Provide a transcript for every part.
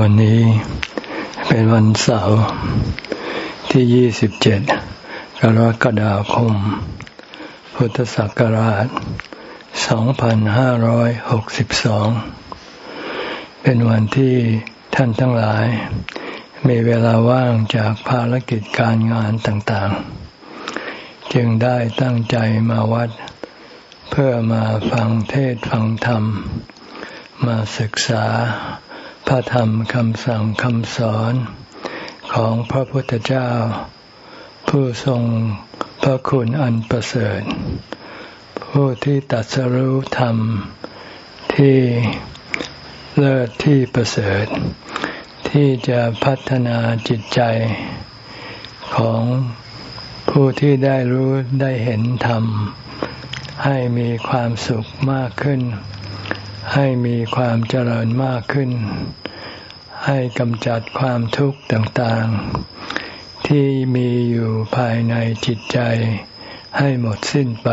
วันนี้เป็นวันเสาร์ที่ 27 กรกฎาคม พุทธศักราช 2562 เป็นวันที่ท่านทั้งหลาย มีเวลาว่างจากภารกิจการงานต่างๆ จึงได้ตั้งใจมาวัด เพื่อมาฟังเทศฟังธรรม มาศึกษา พระธรรมคำสั่งคำสอนของพระพุทธเจ้า ผู้ทรงพระคุณอันประเสริฐ ผู้ที่ตัดสรู้ธรรมที่เลิศที่ประเสริฐ ที่จะพัฒนาจิตใจของผู้ที่ได้รู้ได้เห็นธรรม ให้มีความสุขมากขึ้น ให้มีความเจริญมากขึ้น ให้กำจัดความทุกข์ต่างๆ ที่มีอยู่ภายในจิตใจ ให้หมดสิ้นไป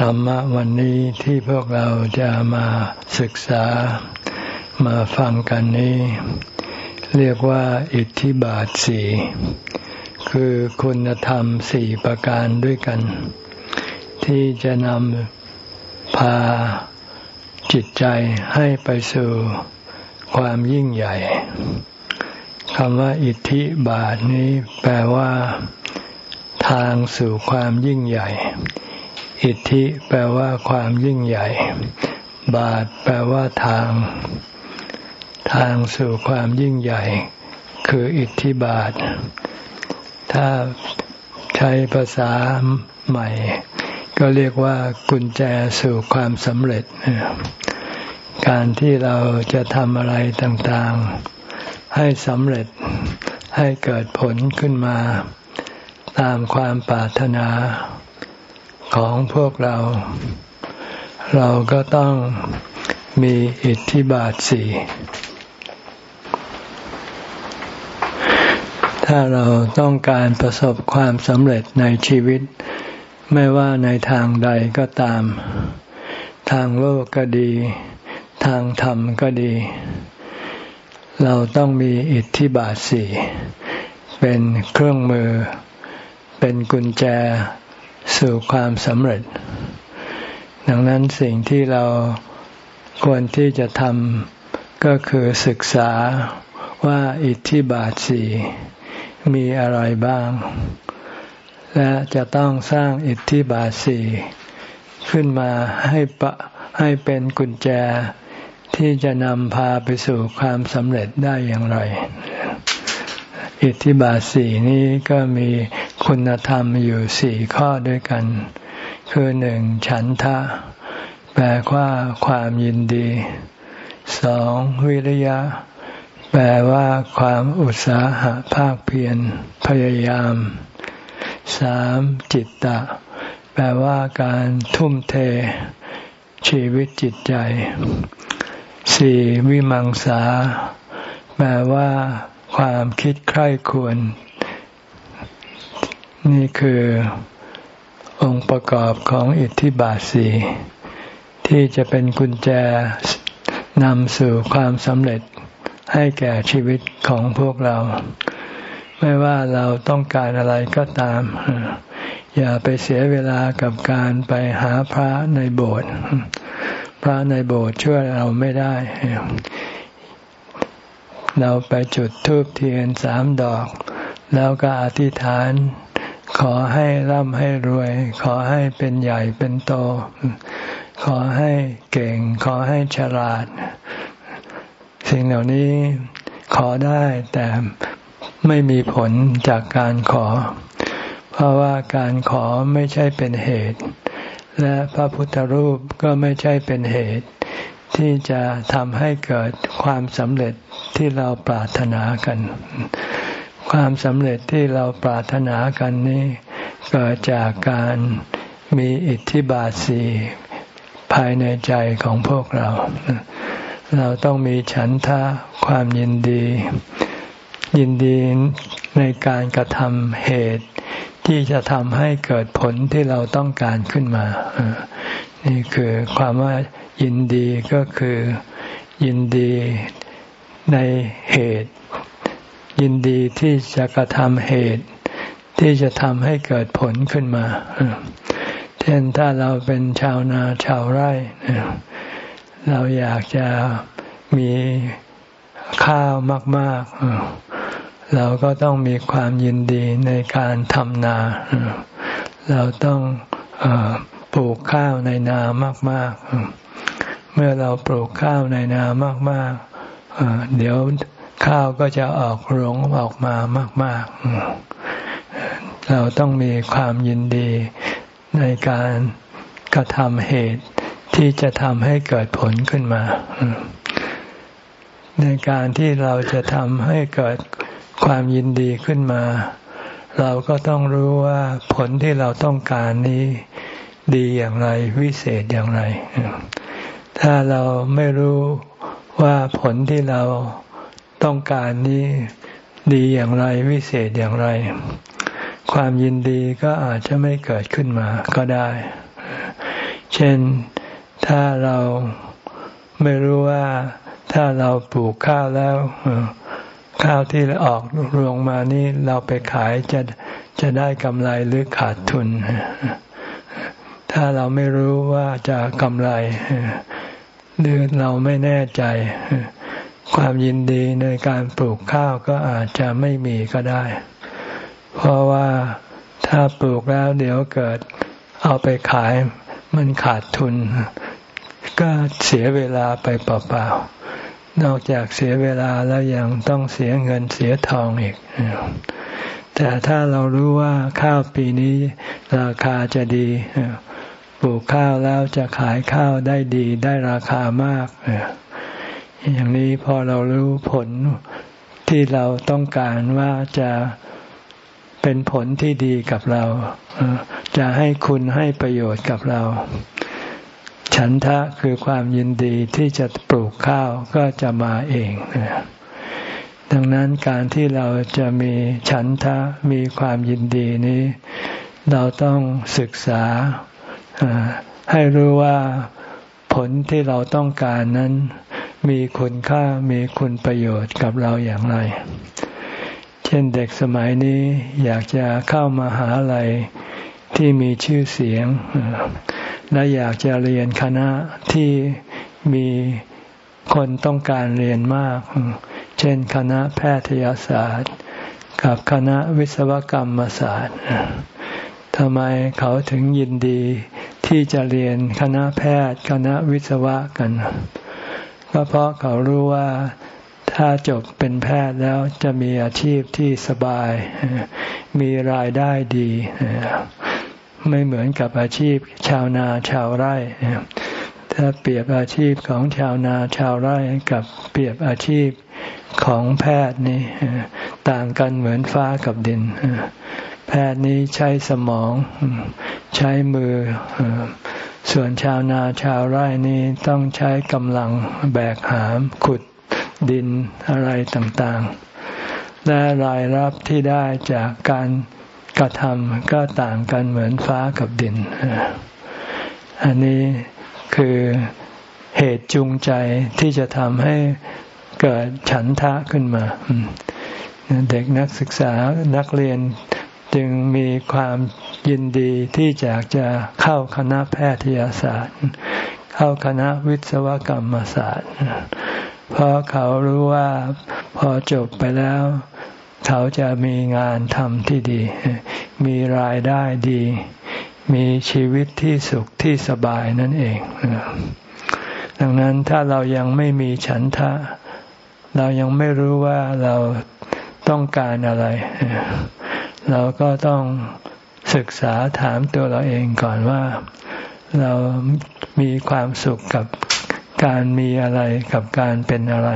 ธรรมะวันนี้ที่พวกเราจะมาศึกษามาฟังกันนี้ เรียกว่าอิทธิบาทสี่คือคุณธรรมสี่ประการด้วยกัน ที่จะนำ พาจิตใจให้ไปสู่ความยิ่งใหญ่คำว่าอิทธิบาทนี้แปลว่า ทางสู่ความยิ่งใหญ่ อิทธิแปลว่าความยิ่งใหญ่ บาทแปลว่าทาง ทางสู่ความยิ่งใหญ่ คืออิทธิบาท ถ้าใช้ภาษาใหม่ ก็เรียกว่ากุญแจสู่ความสำเร็จ การที่เราจะทำอะไรต่างๆ ให้สำเร็จให้เกิดผลขึ้นมา ตามความปรารถนาของพวกเรา เราก็ต้องมีอิทธิบาทสี่ถ้าเราต้องการประสบความสำเร็จในชีวิต ไม่ว่าในทางใดก็ตาม ทางโลกก็ดี ทางธรรมก็ดี เราต้องมีอิทธิบาทสี่เป็นเครื่องมือ เป็นกุญแจสู่ความสำเร็จ ดังนั้นสิ่งที่เราควรที่จะทำก็คือศึกษาว่าอิทธิบาทสี่มีอะไรบ้าง และจะต้องสร้างอิทธิบาทสี่ขึ้นมาให้ปะให้เป็นกุญแจที่จะนำพาไปสู่ความสำเร็จได้อย่างไร อิทธิบาทสี่นี้ก็มีคุณธรรมอยู่สี่ข้อด้วยกัน คือหนึ่งฉันทะ แปลว่าความยินดีสองวิริยะ แปลว่าความอุตสาหะภาคเพียรพยายาม สามจิตตะ แปลว่าการทุ่มเท ชีวิตจิตใจสี่วิมังสา แปลว่า ความคิดใคร่ควร นี่คือองค์ประกอบของอิทธิบาทสีที่จะเป็นกุญแจนำสู่ความสำเร็จให้แก่ชีวิตของพวกเรา ไม่ว่าเราต้องการอะไรก็ตาม อย่าไปเสียเวลากับการไปหาพระในโบสถ์พระในโบสถ์ช่วยเราไม่ได้ เราไปจุดธูปเทียนสามดอก แล้วก็อธิษฐาน ขอให้ร่ำให้รวย ขอให้เป็นใหญ่เป็นโต ขอให้เก่ง ขอให้ฉลาด สิ่งเหล่านี้ขอได้แต่ ไม่มีผลจากการขอ เพราะว่าการขอไม่ใช่เป็นเหตุ และพระพุทธรูปก็ไม่ใช่เป็นเหตุ ที่จะทำให้เกิดความสำเร็จที่เราปรารถนากัน ความสำเร็จที่เราปรารถนากันนี้เกิดจากการมีอิทธิบาทสีภายในใจของพวกเรา เราต้องมีฉันทะความยินดี ยินดีในการกระทำเหตุ ที่จะทำให้เกิดผลที่เราต้องการขึ้นมา นี่คือความว่ายินดีก็คือยินดีในเหตุ ยินดีที่จะกระทำเหตุ ที่จะทำให้เกิดผลขึ้นมา เช่นถ้าเราเป็นชาวนาชาวไร่ เราอยากจะมีข้าวมาก ๆ เราก็ต้องมีความยินดีในการทำนา เราต้องอปลูกข้าวในนามาก ๆ เมื่อเราปลูกข้าวในนามากๆเดี๋ยวข้าวก็จะออกรวงออกมามาก ๆ เราต้องมีความยินดีในการกระทำเหตุที่จะทำให้เกิดผลขึ้นมา ในการที่เราจะทำให้เกิด ความยินดีขึ้นมา เราก็ต้องรู้ว่าผลที่เราต้องการนี้ดีอย่างไรวิเศษอย่างไร ถ้าเราไม่รู้ว่าผลที่เราต้องการนี้ดีอย่างไรวิเศษอย่างไร ความยินดีก็อาจจะไม่เกิดขึ้นมาก็ได้ เช่นถ้าเราไม่รู้ว่าถ้าเราปลูกข้าวแล้ว ข้าวที่ออกรวงมานี่เราไปขายจะจะได้กำไรหรือขาดทุน ถ้าเราไม่รู้ว่าจะกำไร หรือเราไม่แน่ใจ ความยินดีในการปลูกข้าวก็อาจจะไม่มีก็ได้ เพราะว่าถ้าปลูกแล้วเดี๋ยวเกิดเอาไปขายมันขาดทุน ก็เสียเวลาไปเปล่าๆ นอกจากเสียเวลาแล้วยังต้องเสียเงินเสียทองอีก แต่ถ้าเรารู้ว่าข้าวปีนี้ราคาจะดี ปลูกข้าวแล้วจะขายข้าวได้ดีได้ราคามาก อย่างนี้พอเรารู้ผลที่เราต้องการว่าจะเป็นผลที่ดีกับเรา จะให้คุณให้ประโยชน์กับเรา ฉันทะคือความยินดีที่จะปลูกข้าวก็จะมาเอง ดังนั้นการที่เราจะมีฉันทะมีความยินดีนี้ เราต้องศึกษาให้รู้ว่าผลที่เราต้องการนั้น มีคุณค่ามีคุณประโยชน์กับเราอย่างไร เช่นเด็กสมัยนี้อยากจะเข้ามาหาลัยที่มีชื่อเสียง และอยากจะเรียนคณะที่มีคนต้องการเรียนมาก เช่น คณะแพทยศาสตร์ กับคณะวิศวกรรมศาสตร์ทำไมเขาถึงยินดีที่จะเรียนคณะแพทย์ คณะวิศวะกัน ก็เพราะเขารู้ว่าถ้าจบเป็นแพทย์แล้วจะมีอาชีพที่สบาย มีรายได้ดี ไม่เหมือนกับอาชีพ ชาวนาชาวไร่ถ้าเปรียบอาชีพของชาวนาชาวไร่กับเปรียบอาชีพของแพทย์นี่ต่างกันเหมือนฟ้ากับดิน แพทย์นี้ใช้สมองใช้มือ ส่วนชาวนาชาวไร่นี่ต้องใช้กำลังแบกหาม ขุดดินอะไรต่างๆ และรายรับที่ได้จากการ กระทำก็ต่างกันเหมือนฟ้ากับดิน อันนี้คือเหตุจูงใจที่จะทำให้เกิดฉันทะขึ้นมา เด็กนักศึกษานักเรียนจึงมีความยินดีที่อยากจะเข้าคณะแพทยศาสตร์ เข้าคณะวิศวกรรมศาสตร์ เพราะเขารู้ว่าพอจบไปแล้ว เขาจะมีงานทำที่ดี มีรายได้ดี มีชีวิตที่สุขที่สบายนั่นเอง ดังนั้นถ้าเรายังไม่มีฉันทะ เรายังไม่รู้ว่าเราต้องการอะไร เราก็ต้องศึกษาถามตัวเราเองก่อนว่า เรามีความสุขกับการมีอะไรกับการเป็นอะไร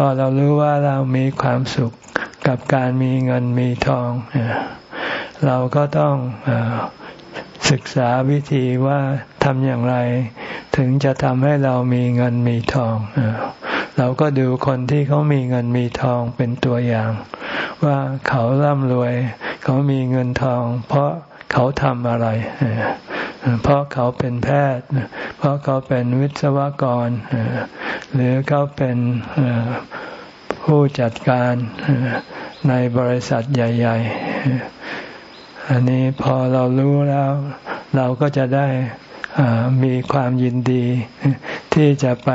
พอเรารู้ว่าเรามีความสุขกับการมีเงินมีทอง เราก็ต้องศึกษาวิธีว่าทำอย่างไร ถึงจะทำให้เรามีเงินมีทอง เราก็ดูคนที่เขามีเงินมีทองเป็นตัวอย่าง ว่าเขาร่ำรวย เขามีเงินทอง เพราะเขาทำอะไร เพราะเขาเป็นแพทย์ เพราะเขาเป็นวิศวกร หรือเขาเป็นผู้จัดการในบริษัทใหญ่ ๆ อันนี้พอเรารู้แล้ว เราก็จะได้มีความยินดี ที่จะไป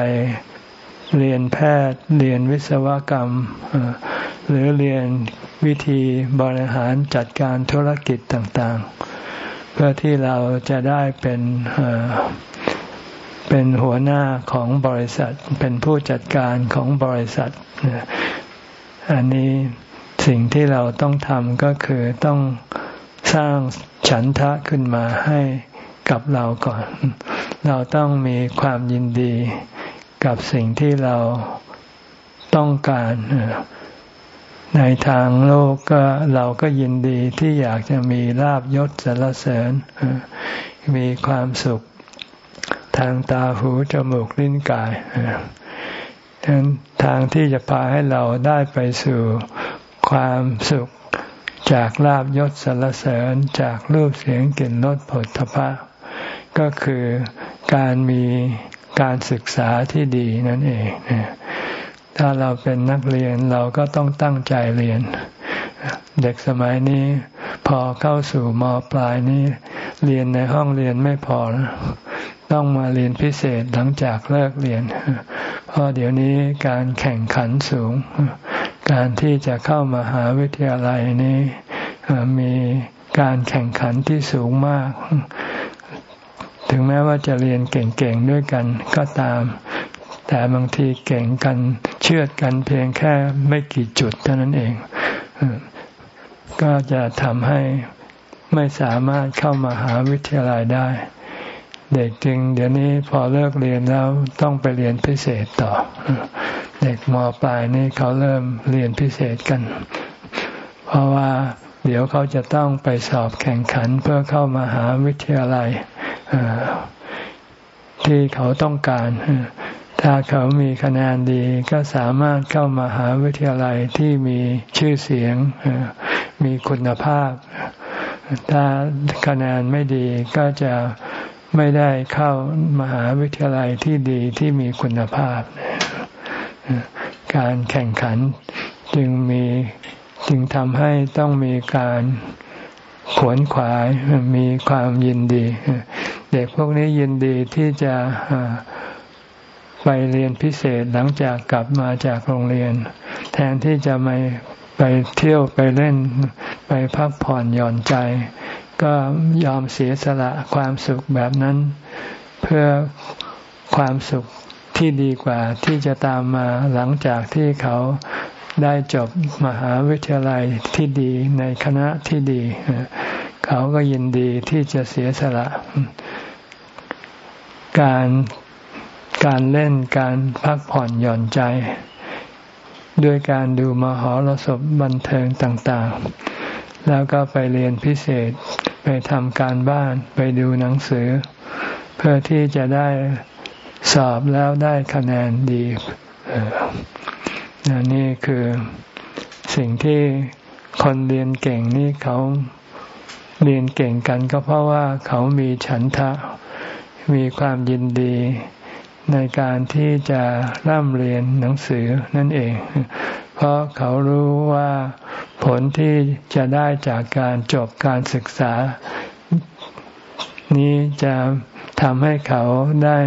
เรียนแพทย์ เรียนวิศวกรรม หรือเรียนวิธีบริหารจัดการธุรกิจต่าง ๆ เพื่อที่เราจะได้เป็นเป็นหัวหน้าของบริษัท เป็นผู้จัดการของบริษัท อันนี้สิ่งที่เราต้องทำก็คือต้องสร้างฉันทะขึ้นมาให้กับเราก่อน เราต้องมีความยินดีกับสิ่งที่เราต้องการ ในทางโลกก็เราก็ยินดีที่อยากจะมีลาบยศสรรเสริญ มีความสุขทางตาหูจมูกลิ้นกายดังนั้นทางที่จะพาให้เราได้ไปสู่ความสุขจากลาบยศสรรเสริญจากรูปเสียงกลิ่นรสผลทพะ ก็คือการมีการศึกษาที่ดีนั่นเอง ถ้าเราเป็นนักเรียนเราก็ต้องตั้งใจเรียน เด็กสมัยนี้พอเข้าสู่มปลายนี้เรียนในห้องเรียนไม่พอ ต้องมาเรียนพิเศษหลังจากเลิกเรียน เพราะเดี๋ยวนี้การแข่งขันสูง การที่จะเข้ามาหาวิทยาลัยนี้มีการแข่งขันที่สูงมาก ถึงแม้ว่าจะเรียนเก่งๆด้วยกันก็ตาม แต่บางทีเก่งกัน ชื่อดกันเพียงแค่ไม่กี่จุดเท่านั้นเอง ก็จะทำให้ไม่สามารถเข้ามาหาวิทยาลัยได้ เด็กจริง เดี๋ยวนี้พอเลิกเรียนแล้วต้องไปเรียนพิเศษต่อ เด็กมปลายนี่เขาเริ่มเรียนพิเศษกัน เพราะว่าเดี๋ยวเขาจะต้องไปสอบแข่งขันเพื่อเข้ามาหาวิทยาลัยที่เขาต้องการ ถ้าเขามีคะแนนดีก็สามารถเข้ามาหาวิทยาลัยที่มีชื่อเสียง มีคุณภาพ ถ้าคะแนนไม่ดีก็จะไม่ได้เข้ามหาวิทยาลัยที่ดีที่มีคุณภาพ การแข่งขันจึงมีจึงทำให้ต้องมีการขวนขวายมีความยินดี เด็กพวกนี้ยินดีที่จะ ไปเรียนพิเศษหลังจากกลับมาจากโรงเรียน แทนที่จะไม่ไปเที่ยวไปเล่นไปพักผ่อนหย่อนใจ ก็ยอมเสียสละความสุขแบบนั้น เพื่อความสุขที่ดีกว่าที่จะตามมาหลังจากที่เขาได้จบมหาวิทยาลัยที่ดีในคณะที่ดี เขาก็ยินดีที่จะเสียสละ การ การเล่นการพักผ่อนหย่อนใจ ด้วยการดูมหรสพบันเทิงต่างๆ แล้วก็ไปเรียนพิเศษไปทำการบ้านไปดูหนังสือ เพื่อที่จะได้สอบแล้วได้คะแนนดีนี่คือสิ่งที่คนเรียนเก่งนี่เขาเรียนเก่งกันก็เพราะว่าเขามีฉันทะ มีความยินดี ในการที่จะร่ำเรียนหนังสือนั่นเอง เพราะเขารู้ว่าผลที่จะได้จากการจบการศึกษา นี้จะทำให้เขาได้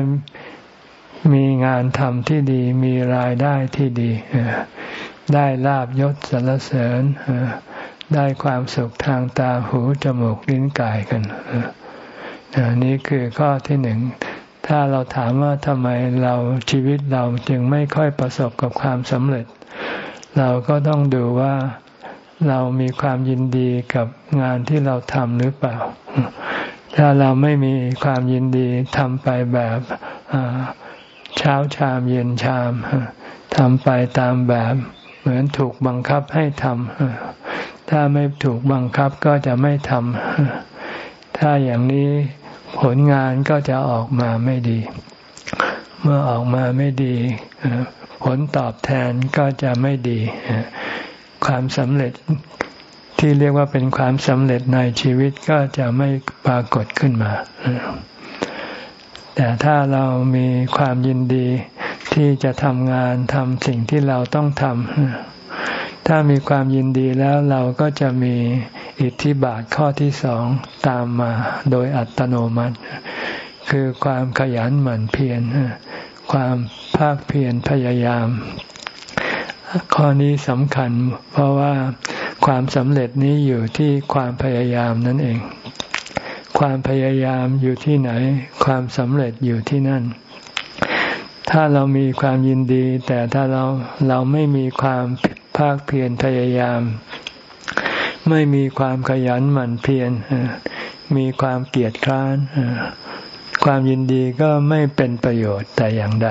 มีงานทำที่ดีมีรายได้ที่ดี ได้ลาบยศสรรเสริญ ได้ความสุขทางตาหูจมูกลิ้นกายกันนี่คือข้อที่หนึ่ง ถ้าเราถามว่าทำไมเราชีวิตเราจึงไม่ค่อยประสบกับความสำเร็จ เราก็ต้องดูว่าเรามีความยินดีกับงานที่เราทำหรือเปล่า ถ้าเราไม่มีความยินดีทำไปแบบเช้าชามเย็นชามทำไปตามแบบเหมือนถูกบังคับให้ทำถ้าไม่ถูกบังคับก็จะไม่ทำถ้าอย่างนี้ ผลงานก็จะออกมาไม่ดี เมื่อออกมาไม่ดี ผลตอบแทนก็จะไม่ดี ความสำเร็จที่เรียกว่าเป็นความสำเร็จในชีวิตก็จะไม่ปรากฏขึ้นมา แต่ถ้าเรามีความยินดีที่จะทำงานทำสิ่งที่เราต้องทำ ถ้ามีความยินดีแล้วเราก็จะมีอิทธิบาทข้อที่สองตามมาโดยอัตโนมัติ คือความขยันหมั่นเพียรความภาคเพียรพยายาม ข้อนี้สำคัญ เพราะว่าความสำเร็จนี้อยู่ที่ความพยายามนั่นเอง ความพยายามอยู่ที่ไหน ความสำเร็จอยู่ที่นั่นถ้าเรามีความยินดี แต่ถ้าเราเราไม่มีความ ภาคเพียรพยายาม ไม่มีความขยันหมั่นเพียรมีความเกียจคร้านความยินดีก็ไม่เป็นประโยชน์แต่อย่างใด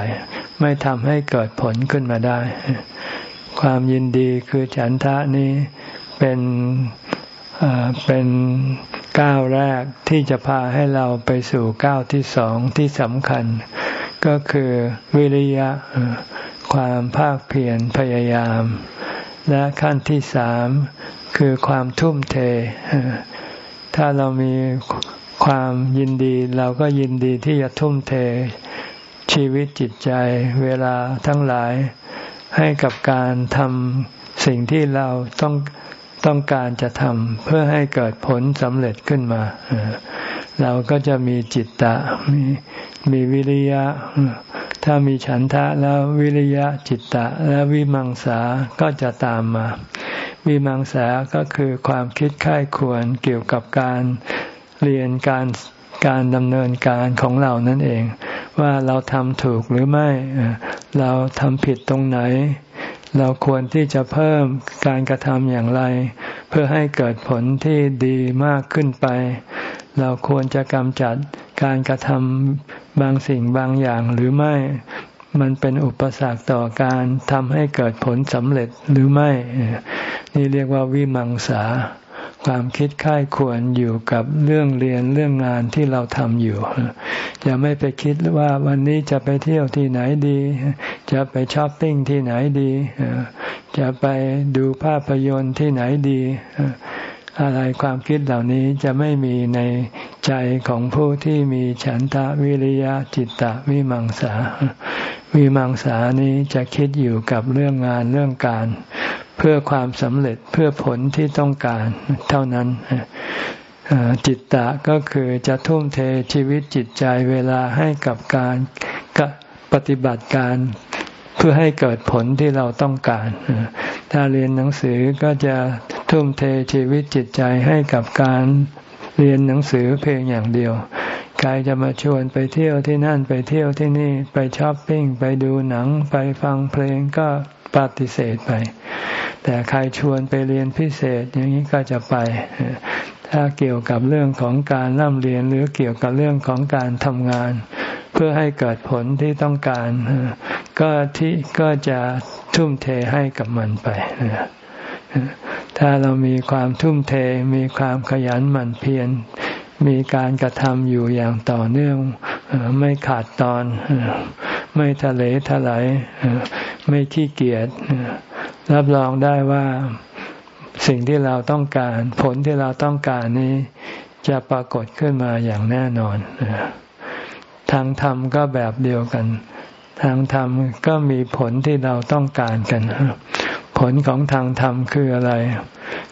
ไม่ทำให้เกิดผลขึ้นมาได้ ความยินดีคือฉันทะนี้เป็นเป็นก้าวแรกที่จะพาให้เราไปสู่ก้าวที่สองที่สำคัญ ก็คือวิริยะความภาคเพียรพยายาม และขั้นที่สามคือความทุ่มเท ถ้าเรามีความยินดีเราก็ยินดีที่จะทุ่มเท ชีวิตจิตใจเวลาทั้งหลาย ให้กับการทำสิ่งที่เราต้องต้องการจะทำเพื่อให้เกิดผลสำเร็จขึ้นมา เราก็จะมีจิตตะ มีมีวิริยะ ถ้ามีฉันทะแล้ววิริยะจิตตะ และวิมังสาก็จะตามมา วิมังสาก็คือความคิดค่ายควรเกี่ยวกับการเรียนการการดำเนินการของเรานั่นเอง ว่าเราทำถูกหรือไม่ เราทำผิดตรงไหน เราควรที่จะเพิ่มการกระทำอย่างไร เพื่อให้เกิดผลที่ดีมากขึ้นไป เราควรจะกำจัดการกระทำ บางสิ่งบางอย่างหรือไม่ มันเป็นอุปสรรคต่อการทำให้เกิดผลสำเร็จหรือไม่ นี่เรียกว่าวิมังสา ความคิดค่ายควรอยู่กับเรื่องเรียนเรื่องงานที่เราทำอยู่ อย่าไม่ไปคิดว่าวันนี้จะไปเที่ยวที่ไหนดี จะไปช้อปปิ้งที่ไหนดี จะไปดูภาพยนตร์ที่ไหนดี อะไรความคิดเหล่านี้จะไม่มีในใจของผู้ที่มีฉันทะวิริยะจิตตะวิมังสา วิมังสานี้จะคิดอยู่กับเรื่องงานเรื่องการ เพื่อความสำเร็จเพื่อผลที่ต้องการเท่านั้นจิตตะก็คือจะทุ่มเทชีวิตจิตใจเวลาให้กับการปฏิบัติการ เพื่อให้เกิดผลที่เราต้องการ ถ้าเรียนหนังสือก็จะทุ่มเทชีวิตจิตใจให้กับการเรียนหนังสือเพียงอย่างเดียวใครจะมาชวนไปเที่ยวที่นั่นไปเที่ยวที่นี่ไปช้อปปิ้งไปดูหนังไปฟังเพลงก็ปฏิเสธไป แต่ใครชวนไปเรียนพิเศษอย่างนี้ก็จะไป ถ้าเกี่ยวกับเรื่องของการร่ำเรียนหรือเกี่ยวกับเรื่องของการทำงาน เพื่อให้เกิดผลที่ต้องการ ก็ที่ก็จะทุ่มเทให้กับมันไป ถ้าเรามีความทุ่มเทมีความขยันหมั่นเพียรมีการกระทำอยู่อย่างต่อเนื่อง ไม่ขาดตอน ไม่ทะเลทลายไม่ขี้เกียจรับรองได้ว่า สิ่งที่เราต้องการ ผลที่เราต้องการนี้จะปรากฏขึ้นมาอย่างแน่นอน ทางธรรมก็แบบเดียวกัน ทางธรรมก็มีผลที่เราต้องการกัน ผลของทางธรรมคืออะไร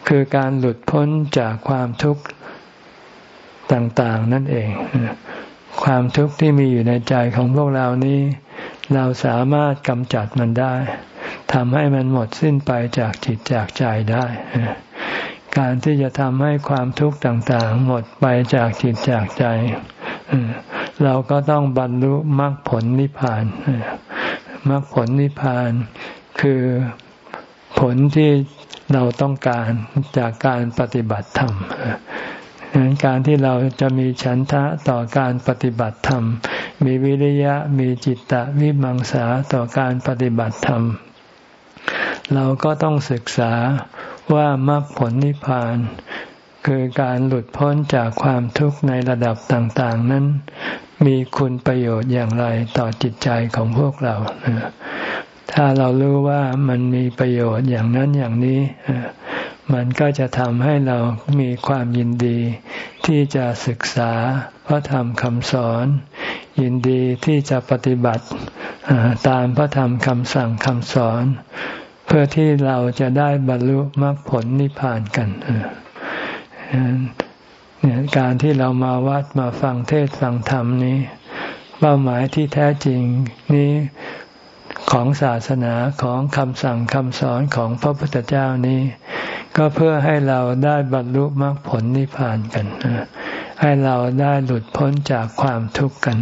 คือการหลุดพ้นจากความทุกข์ต่าง ๆ นั่นเอง ความทุกข์ที่มีอยู่ในใจของพวกเรานี้ เราสามารถกำจัดมันได้ ทำให้มันหมดสิ้นไปจากจิตจากใจได้ การที่จะทำให้ความทุกข์ต่างๆ หมดไปจากจิตจากใจ เราก็ต้องบรรลุมรรคผลนิพพานมรรคผลนิพพานคือผลที่เราต้องการจากการปฏิบัติธรรมดังการที่เราจะมีฉันทะต่อการปฏิบัติธรรม มีวิริยะ มีจิตตะวิมังสาต่อการปฏิบัติธรรม เราก็ต้องศึกษาว่ามรรคผลนิพพาน คือการหลุดพ้นจากความทุกข์ในระดับต่าง ๆ นั้น มีคุณประโยชน์อย่างไรต่อจิตใจของพวกเรา ถ้าเรารู้ว่ามันมีประโยชน์อย่างนั้นอย่างนี้ มันก็จะทำให้เรามีความยินดี ที่จะศึกษาพระธรรมคำสอน ยินดีที่จะปฏิบัติตามพระธรรมคำสั่งคำสอน เพื่อที่เราจะได้บรรลุมรรคผลนิพพานกันเนี่ยการที่เรามาวัดมาฟังเทศฟังธรรมนี้ เป้าหมายที่แท้จริงนี้ของศาสนาของคำสั่งคำสอนของพระพุทธเจ้านี้ ก็เพื่อให้เราได้บรรลุมรรคผลนิพพานกันให้เราได้หลุดพ้นจากความทุกข์กัน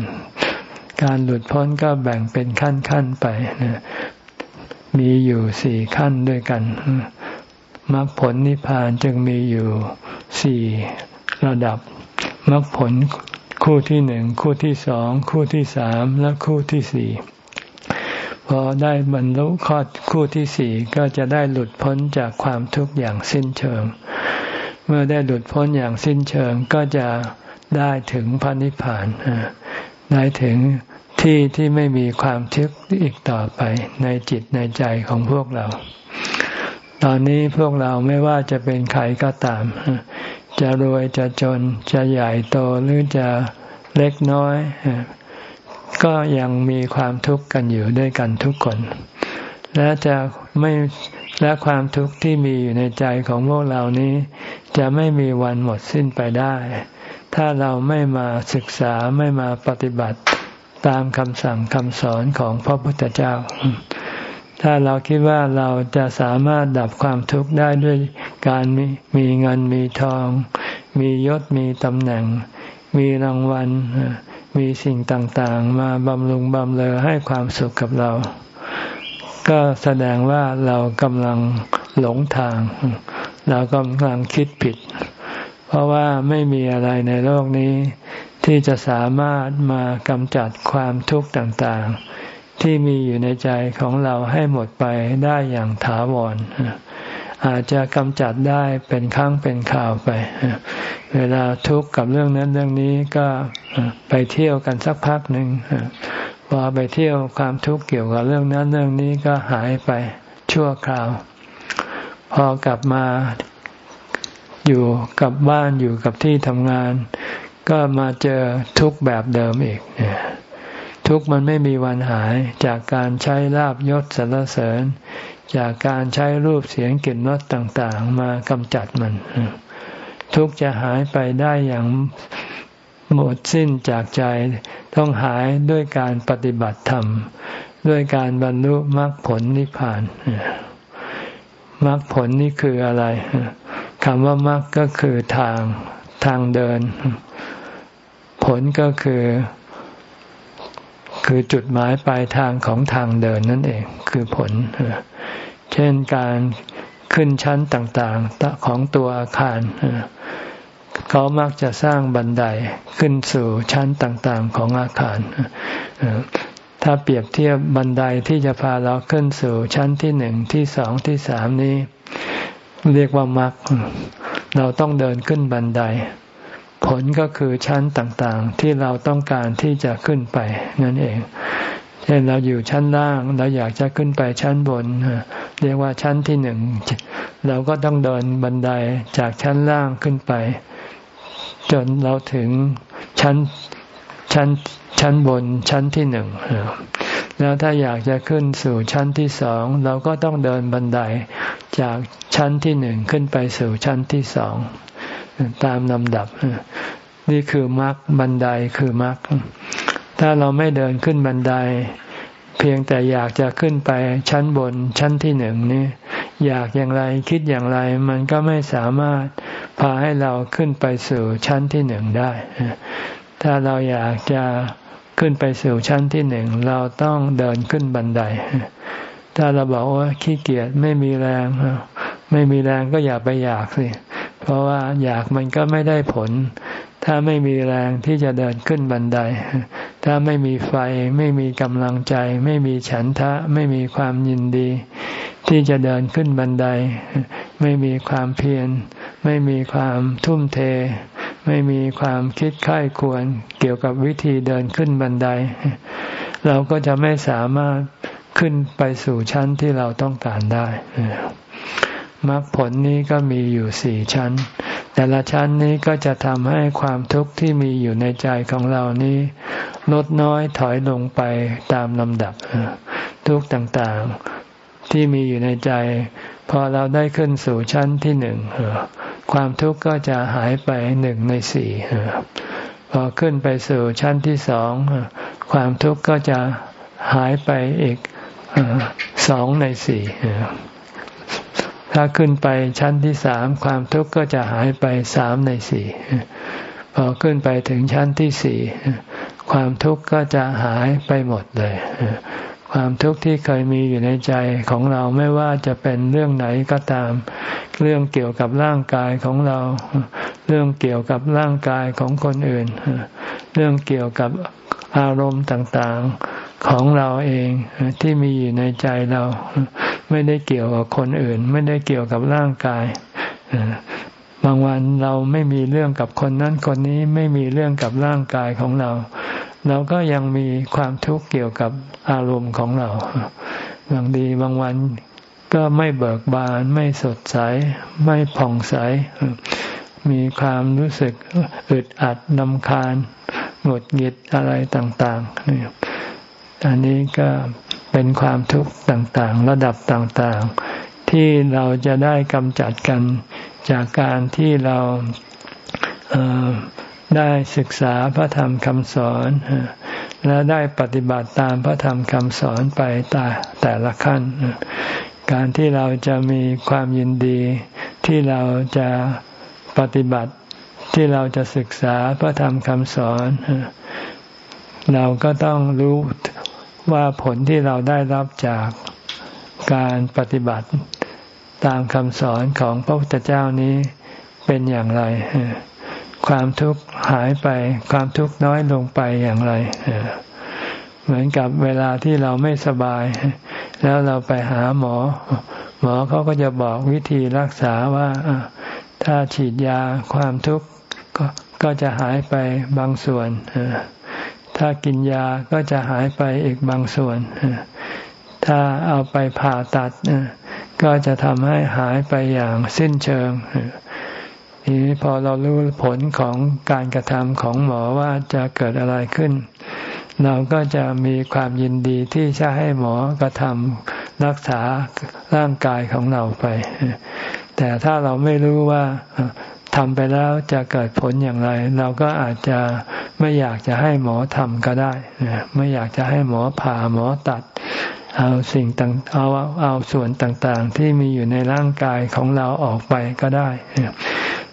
การหลุดพ้นก็แบ่งเป็นขั้นขั้นไปนะ มีอยู่สี่ขั้นด้วยกันมรรคผลนิพพานจึงมีอยู่สี่ระดับมรรคผลคู่ที่หนึ่งคู่ที่สองคู่ที่สามและคู่ที่สี่พอได้บรรลุข้อคู่ที่สี่ก็จะได้หลุดพ้นจากความทุกข์อย่างสิ้นเชิง เมื่อได้หลุดพ้นอย่างสิ้นเชิงก็จะได้ถึงพระนิพพานได้ถึง ที่ที่ไม่มีความทุกข์อีกต่อไปในจิตในใจของพวกเรา ตอนนี้พวกเราไม่ว่าจะเป็นใครก็ตาม จะรวยจะจนจะใหญ่โตหรือจะเล็กน้อย ก็ยังมีความทุกข์กันอยู่ด้วยกันทุกคน และจะไม่และความทุกข์ที่มีอยู่ในใจของพวกเรานี้ จะไม่มีวันหมดสิ้นไปได้ ถ้าเราไม่มาศึกษาไม่มาปฏิบัติ ตามคำสั่งคำสอนของพระพุทธเจ้า ถ้าเราคิดว่าเราจะสามารถดับความทุกข์ได้ด้วยการมีมีเงินมีทอง มียศมีตำแหน่ง มีรางวัล มีสิ่งต่างๆ มาบำรุงบำเรอให้ความสุขกับเรา ก็แสดงว่าเรากำลังหลงทาง เรากำลังคิดผิด เพราะว่าไม่มีอะไรในโลกนี้ ที่จะสามารถมากำจัดความทุกข์ต่างๆ ที่มีอยู่ในใจของเราให้หมดไปได้อย่างถาวร อาจจะกำจัดได้เป็นครั้งเป็นข่าวไป เวลาทุกข์กับเรื่องนั้นเรื่องนี้ก็ไปเที่ยวกันสักพักหนึ่งพอไปเที่ยวความทุกข์เกี่ยวกับเรื่องนั้นเรื่องนี้ก็หายไปชั่วคราว พอกลับมาอยู่กับบ้านอยู่กับที่ทำงาน ก็มาเจอทุกแบบเดิมอีก ทุกมันไม่มีวันหายจากการใช้ลาบยศสรรเสริญ จากการใช้รูปเสียงกลิ่นรสต่าง ๆ มากำจัดมัน ทุกจะหายไปได้อย่างหมดสิ้นจากใจต้องหายด้วยการปฏิบัติธรรม ด้วยการบรรลุมรรคผลนิพพานมรรคผลนี่คืออะไรคำว่ามรรคก็คือทางทางเดิน ลก็คือ คือจุดหมายปลายทางของทางเดินนั่นเอง คือผล เช่นการขึ้นชั้นต่างๆของตัวอาคาร เขามักจะสร้างบันไดขึ้นสู่ชั้นต่างๆของอาคาร ถ้าเปรียบเทียบบันไดที่จะพาเราขึ้นสู่ชั้นที่หนึ่งที่สองที่สามนี้ เรียกว่ามรรคเราต้องเดินขึ้นบันได ผลก็คือชั้นต่างๆ ที่เราต้องการที่จะขึ้นไปนั่นเอง เช่นเราอยู่ชั้นล่างเราอยากจะขึ้นไปชั้นบน เรียกว่าชั้นที่หนึ่ง เราก็ต้องเดินบันไดจากชั้นล่างขึ้นไป จนเราถึงชั้นชั้นชั้นบนชั้นที่หนึ่งแล้วถ้าอยากจะขึ้นสู่ชั้นที่สองเราก็ต้องเดินบันไดจากชั้นที่หนึ่งขึ้นไปสู่ชั้นที่สอง ตามลำดับ นี่คือมรรคบันไดคือมรรคถ้าเราไม่เดินขึ้นบันได เพียงแต่อยากจะขึ้นไปชั้นบนชั้นที่หนึ่งนี่อยากอย่างไรคิดอย่างไรมันก็ไม่สามารถพาให้เราขึ้นไปสู่ชั้นที่หนึ่งได้ ถ้าเราอยากจะขึ้นไปสู่ชั้นที่หนึ่งเราต้องเดินขึ้นบันได ถ้าเราบอกว่าขี้เกียจไม่มีแรง ไม่มีแรงก็อย่าไปอยากสิ เพราะว่าอยากมันก็ไม่ได้ผล ถ้าไม่มีแรงที่จะเดินขึ้นบันได ถ้าไม่มีไฟไม่มีกำลังใจ ไม่มีฉันทะ ไม่มีความยินดี ที่จะเดินขึ้นบันได ไม่มีความเพียร ไม่มีความทุ่มเท ไม่มีความคิดค่ายควรเกี่ยวกับวิธีเดินขึ้นบันได เราก็จะไม่สามารถขึ้นไปสู่ชั้นที่เราต้องการได้ มรรคผลนี้ก็มีอยู่สี่ชั้น แต่ละชั้นนี้ก็จะทำให้ความทุกข์ที่มีอยู่ในใจของเรานี้ ลดน้อยถอยลงไปตามลำดับ ทุกต่างๆที่มีอยู่ในใจ พอเราได้ขึ้นสู่ชั้นที่หนึ่งความทุกข์ก็จะหายไปหนึ่งในสี่พอขึ้นไปสู่ชั้นที่สองความทุกข์ก็จะหายไปอีกสองในสี่ ถ้าขึ้นไปชั้นที่สามความทุกข์ก็จะหายไปสามในสี่พอขึ้นไปถึงชั้นที่สี่ความทุกข์ก็จะหายไปหมดเลย ความทุกข์ที่เคยมีอยู่ในใจของเราไม่ว่าจะเป็นเรื่องไหนก็ตาม เรื่องเกี่ยวกับร่างกายของเรา เรื่องเกี่ยวกับร่างกายของคนอื่น เรื่องเกี่ยวกับอารมณ์ต่างๆของเราเองที่มีอยู่ในใจเรา ไม่ได้เกี่ยวกับคนอื่น ไม่ได้เกี่ยวกับร่างกายบางวันเราไม่มีเรื่องกับคนนั้นคนนี้ไม่มีเรื่องกับร่างกายของเรา เราก็ยังมีความทุกข์เกี่ยวกับอารมณ์ของเราบางดีบางวันก็ไม่เบิกบานไม่สดใส ไม่ผ่องใส มีความรู้สึกอึดอัดนำคาญหงุดหงิดอะไรต่างๆอันนี้ก็ เป็นความทุกข์ต่างๆ ระดับต่างๆ ที่เราจะได้กำจัดกันจากการที่เราได้ศึกษาพระธรรมคำสอน และได้ปฏิบัติตามพระธรรมคำสอนไปแต่แต่ละขั้น การที่เราจะมีความยินดีที่เราจะปฏิบัติที่เราจะศึกษาพระธรรมคำสอน เราก็ต้องรู้ ว่าผลที่เราได้รับจากการปฏิบัติตามคำสอนของพระพุทธเจ้านี้เป็นอย่างไร ความทุกข์หายไป ความทุกข์น้อยลงไปอย่างไร เหมือนกับเวลาที่เราไม่สบาย แล้วเราไปหาหมอ หมอเขาก็จะบอกวิธีรักษาว่า ถ้าฉีดยาความทุกข์ก็จะหายไปบางส่วน ถ้ากินยาก็จะหายไปอีกบางส่วน ถ้าเอาไปผ่าตัดก็จะทำให้หายไปอย่างสิ้นเชิงทีนี้พอเรารู้ผลของการกระทำของหมอว่าจะเกิดอะไรขึ้น เราก็จะมีความยินดีที่จะให้หมอกระทำรักษาร่างกายของเราไป แต่ถ้าเราไม่รู้ว่า ทำไปแล้วจะเกิดผลอย่างไร เราก็อาจจะไม่อยากจะให้หมอทำก็ได้ไม่อยากจะให้หมอผ่าหมอตัด เอาสิ่งต่างเอาเอาส่วนต่างๆ ที่มีอยู่ในร่างกายของเราออกไปก็ได้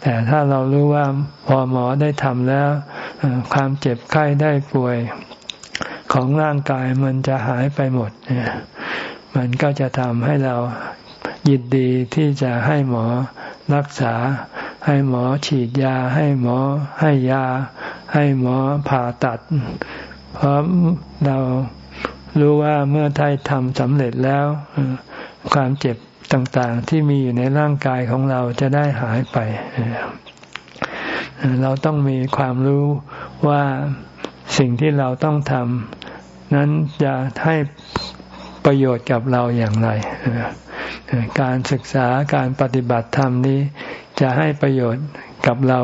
แต่ถ้าเรารู้ว่าพอหมอได้ทำแล้ว ความเจ็บไข้ได้ป่วยของร่างกายมันจะหายไปหมด มันก็จะทำให้เรายินดีที่จะให้หมอรักษา ให้หมอฉีดยา ให้หมอให้ยา ให้หมอผ่าตัด เพราะเรารู้ว่าเมื่อไทยทำสำเร็จแล้ว ความเจ็บต่างๆ ที่มีอยู่ในร่างกายของเราจะได้หายไป เราต้องมีความรู้ว่าสิ่งที่เราต้องทำนั้นจะให้ประโยชน์กับเราอย่างไร การศึกษาการปฏิบัติธรรมนี้ จะให้ประโยชน์กับเรา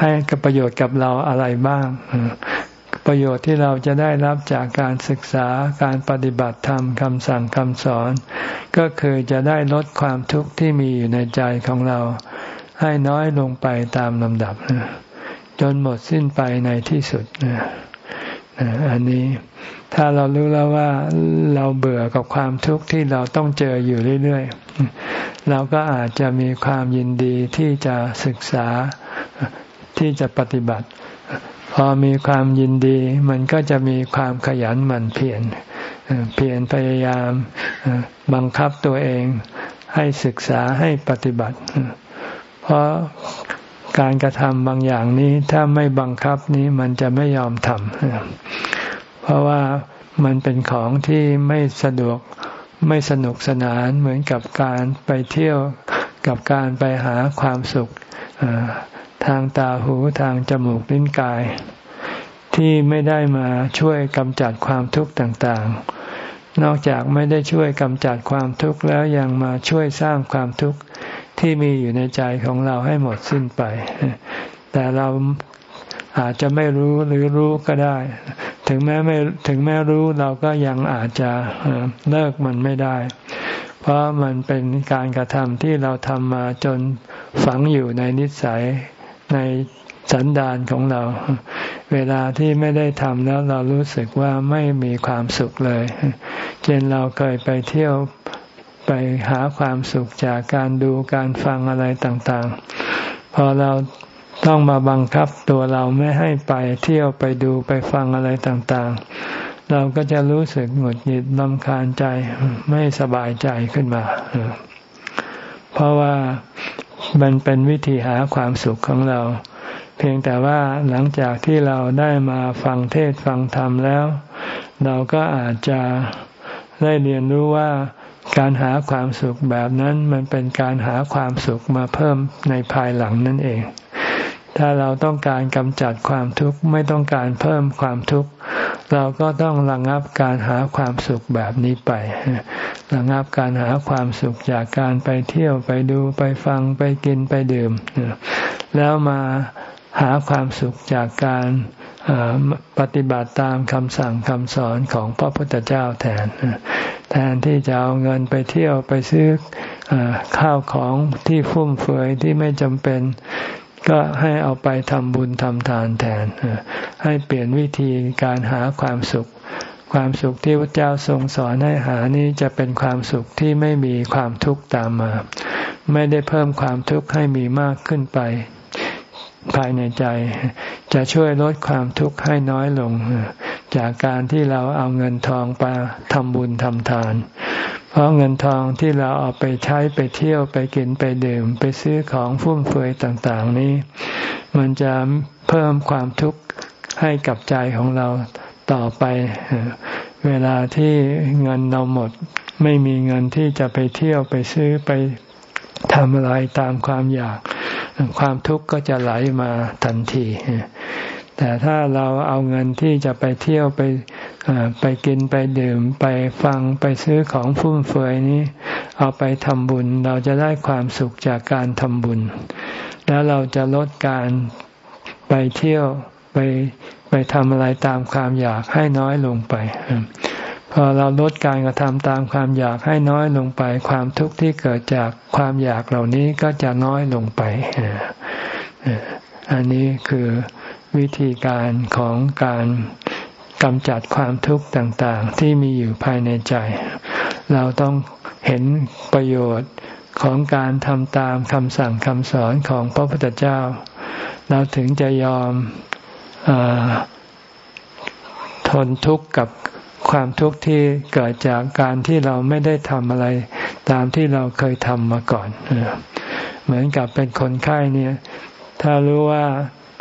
ให้กับประโยชน์กับเราอะไรบ้าง ประโยชน์ที่เราจะได้รับจากการศึกษาการปฏิบัติธรรมคำสั่งคำสอน ก็คือจะได้ลดความทุกข์ที่มีอยู่ในใจของเรา ให้น้อยลงไปตามลำดับ จนหมดสิ้นไปในที่สุดอันนี้ ถ้าเรารู้แล้วว่าเราเบื่อกับความทุกข์ที่เราต้องเจออยู่เรื่อยๆ เราก็อาจจะมีความยินดีที่จะศึกษาที่จะปฏิบัติ พอมีความยินดีมันก็จะมีความขยันหมั่นเพียรเพียรพยายามบังคับตัวเองให้ศึกษาให้ปฏิบัติ เพราะการกระทำบางอย่างนี้ถ้าไม่บังคับนี้มันจะไม่ยอมทำ เพราะว่ามันเป็นของที่ไม่สะดวกไม่สนุกสนานเหมือนกับการไปเที่ยวกับการไปหาความสุขทางตาหูทางจมูกลิ้นกาย ที่ไม่ได้มาช่วยกำจัดความทุกข์ต่างๆ นอกจากไม่ได้ช่วยกำจัดความทุกข์แล้วยังมาช่วยสร้างความทุกข์ที่มีอยู่ในใจของเราให้หมดสิ้นไป แต่เราอาจจะไม่รู้หรือรู้ก็ได้ ถึงแม้ไม่ถึงแม้รู้เราก็ยังอาจจะเลิกมันไม่ได้ เพราะมันเป็นการกระทำที่เราทำมาจนฝังอยู่ในนิสัยในสันดานของเรา เวลาที่ไม่ได้ทำแล้วเรารู้สึกว่าไม่มีความสุขเลย เช่นเราเคยไปเที่ยวไปหาความสุขจากการดูการฟังอะไรต่างๆ พอเรา ต้องมาบังคับตัวเราไม่ให้ไปเที่ยวไปดูไปฟังอะไรต่างๆ เราก็จะรู้สึกหงุดหงิดลำคาญใจไม่สบายใจขึ้นมา เพราะว่ามันเป็นวิธีหาความสุขของเรา เพียงแต่ว่าหลังจากที่เราได้มาฟังเทศฟังธรรมแล้ว เราก็อาจจะได้เรียนรู้ว่าการหาความสุขแบบนั้นมันเป็นการหาความสุขมาเพิ่มในภายหลังนั่นเอง ถ้าเราต้องการกำจัดความทุกข์ไม่ต้องการเพิ่มความทุกข์ เราก็ต้องระงับการหาความสุขแบบนี้ไประงับการหาความสุขจากการไปเที่ยวไปดูไปฟังไปกินไปดื่ม แล้วมาหาความสุขจากการปฏิบัติตามคำสั่งคำสอนของพระพุทธเจ้าแทน แทนที่จะเอาเงินไปเที่ยวไปซื้ออข้าวของที่ฟุ่มเฟือยที่ไม่จำเป็น ก็ให้เอาไปทำบุญทำทานแทน ให้เปลี่ยนวิธีการหาความสุข ความสุขที่พระเจ้าทรงสอนให้หานี้จะเป็นความสุขที่ไม่มีความทุกข์ตามมา ไม่ได้เพิ่มความทุกข์ให้มีมากขึ้นไปภายในใจ จะช่วยลดความทุกข์ให้น้อยลง จากการที่เราเอาเงินทองไปทำบุญทำทาน เพราะเงินทองที่เราเอาไปใช้ไปเที่ยวไปกินไปดื่ม ไปซื้อของฟุ่มเฟือยต่างๆนี้ มันจะเพิ่มความทุกข์ให้กับใจของเราต่อไป เวลาที่เงินเราหมด ไม่มีเงินที่จะไปเที่ยวไปซื้อไปทำอะไรตามความอยาก ความทุกข์ก็จะไหลมาทันที แต่ถ้าเราเอาเงินที่จะไปเที่ยวไป ไปกินไปดื่มไปฟังไปซื้อของฟุ่มเฟือยนี้ เอาไปทำบุญเราจะได้ความสุขจากการทำบุญ แล้วเราจะลดการไปเที่ยวไปไปทำอะไรตามความอยากให้น้อยลงไป พอเราลดการกระทำตามความอยากให้น้อยลงไป ความทุกข์ที่เกิดจากความอยากเหล่านี้ก็จะน้อยลงไป อันนี้คือวิธีการของการ กำจัดความทุกข์ต่างๆ ที่มีอยู่ภายในใจ เราต้องเห็นประโยชน์ของการทำตามคำสั่งคำสอนของพระพุทธเจ้า เราถึงจะยอมอทนทุกข์กับความทุกข์ที่เกิดจากการที่เราไม่ได้ทำอะไร ตามที่เราเคยทำมาก่อน เหมือนกับเป็นคนไข้เนี่ย ถ้ารู้ว่า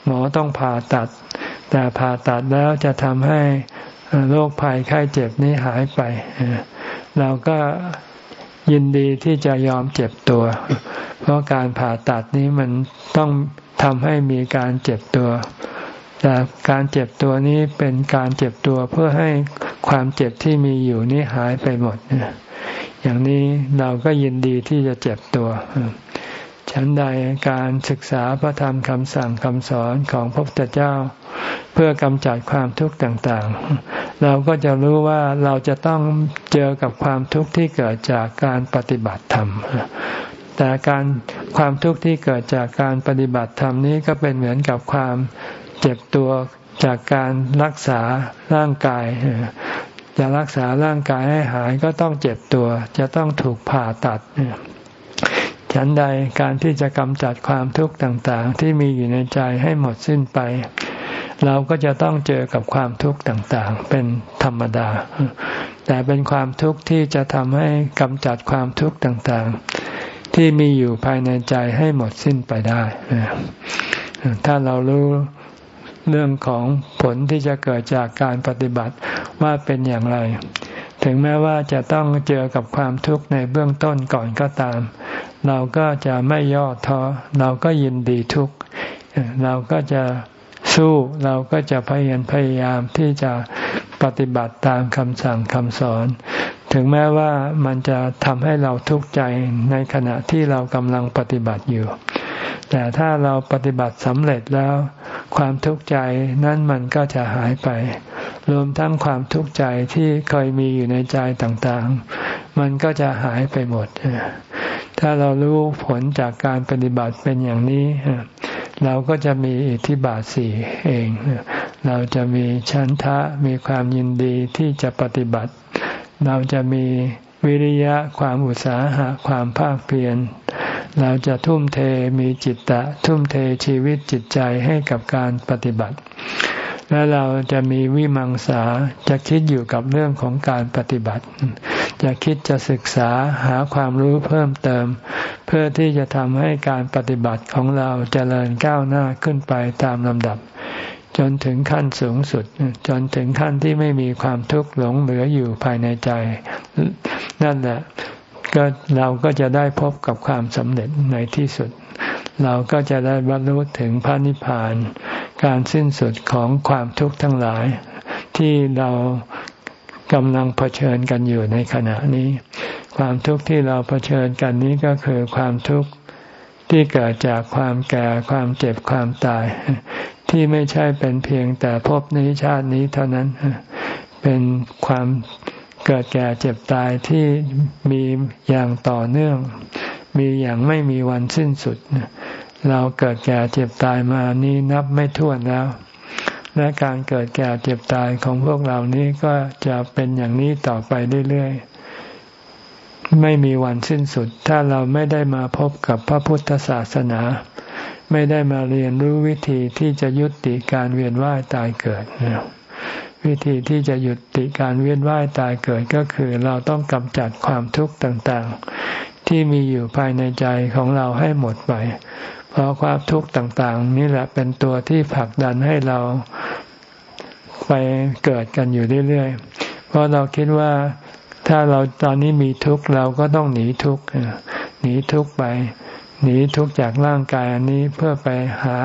หมอต้องผ่าตัด แต่ผ่าตัดแล้วจะทำให้โรคภัยไข้เจ็บนี้หายไป เราก็ยินดีที่จะยอมเจ็บตัว เพราะการผ่าตัดนี้มันต้องทำให้มีการเจ็บตัว แต่การเจ็บตัวนี้เป็นการเจ็บตัวเพื่อให้ความเจ็บที่มีอยู่นี้หายไปหมด อย่างนี้เราก็ยินดีที่จะเจ็บตัว ฉันใดการศึกษาพระธรรมคำสั่งคำสอนของพระพุทธเจ้า เพื่อกำจัดความทุกข์ต่างๆ เราก็จะรู้ว่าเราจะต้องเจอกับความทุกข์ที่เกิดจากการปฏิบัติธรรม แต่การความทุกข์ที่เกิดจากการปฏิบัติธรรมนี้ก็เป็นเหมือนกับความเจ็บตัวจากการรักษาร่างกายจะรักษาร่างกายให้หายก็ต้องเจ็บตัว จะต้องถูกผ่าตัด ฉันใดการที่จะกำจัดความทุกข์ต่างๆ ที่มีอยู่ในใจให้หมดสิ้นไป เราก็จะต้องเจอกับความทุกข์ต่างๆ เป็นธรรมดา แต่เป็นความทุกข์ที่จะทำให้กำจัดความทุกข์ต่างๆ ที่มีอยู่ภายในใจให้หมดสิ้นไปได้ถ้าเรารู้เรื่องของผลที่จะเกิดจากการปฏิบัติว่าเป็นอย่างไร ถึงแม้ว่าจะต้องเจอกับความทุกข์ในเบื้องต้นก่อนก็ตาม เราก็จะไม่ย่อท้อเราก็ยินดีทุกข์เราก็จะสู้เราก็จะพยายามพยายามที่จะปฏิบัติตามคำสั่งคำสอน ถึงแม้ว่ามันจะทำให้เราทุกข์ใจในขณะที่เรากำลังปฏิบัติอยู่ แต่ถ้าเราปฏิบัติสำเร็จแล้ว ความทุกข์ใจนั้นมันก็จะหายไป รวมทั้งความทุกข์ใจที่เคยมีอยู่ในใจต่าง มันก็จะหายไปหมด ถ้าเรารู้ผลจากการปฏิบัติเป็นอย่างนี้ เราก็จะมีอิทธิบาทสี่เอง เราจะมีชันทะมีความยินดีที่จะปฏิบัติ เราจะมีวิริยะความอุตสาหะความภาคเพียรเราจะทุ่มเทมีจิตตะ ทุ่มเทชีวิตจิตใจให้กับการปฏิบัติ และเราจะมีวิมังสาจะคิดอยู่กับเรื่องของการปฏิบัติ จะคิดจะศึกษาหาความรู้เพิ่มเติม เพื่อที่จะทำให้การปฏิบัติของเราจเจริญก้าวหน้าขึ้นไปตามลำดับ จนถึงขั้นสูงสุด จนถึงขั้นที่ไม่มีความทุกข์หลงเหลืออยู่ภายในใจ นั่นแหละก็เราก็จะได้พบกับความสำเร็จในที่สุด เราก็จะได้บรรลุถึงพระนิพพาน การสิ้นสุดของความทุกข์ทั้งหลาย ที่เรากำลังเผชิญกันอยู่ในขณะนี้ ความทุกข์ที่เราเผชิญกันนี้ก็คือความทุกข์ที่เกิดจากความแก่ความเจ็บความตาย ที่ไม่ใช่เป็นเพียงแต่พบนี้ชาตินี้เท่านั้น เป็นความเกิดแก่เจ็บตายที่มีอย่างต่อเนื่อง มีอย่างไม่มีวันสิ้นสุด เราเกิดแก่เจ็บตายมานี้นับไม่ถ้วนแล้ว และการเกิดแก่เจ็บตายของพวกเรานี้ก็จะเป็นอย่างนี้ต่อไปเรื่อยๆ ไม่มีวันสิ้นสุด ถ้าเราไม่ได้มาพบกับพระพุทธศาสนา ไม่ได้มาเรียนรู้วิธีที่จะยุติการเวียนว่ายตายเกิดวิธีที่จะหยุติการเวียนว่ายตายเกิดก็คือเราต้องกำจัดความทุกข์ต่างๆ ที่มีอยู่ภายในใจของเราให้หมดไป เพราะความทุกข์ต่างๆ นี่แหละเป็นตัวที่ผลักดันให้เราไปเกิดกันอยู่เรื่อยๆ เพราะเราคิดว่าถ้าเราตอนนี้มีทุกข์เราก็ต้องหนีทุกข์หนีทุกข์ไป หนีทุกข์จากร่างกายอันนี้เพื่อไปหา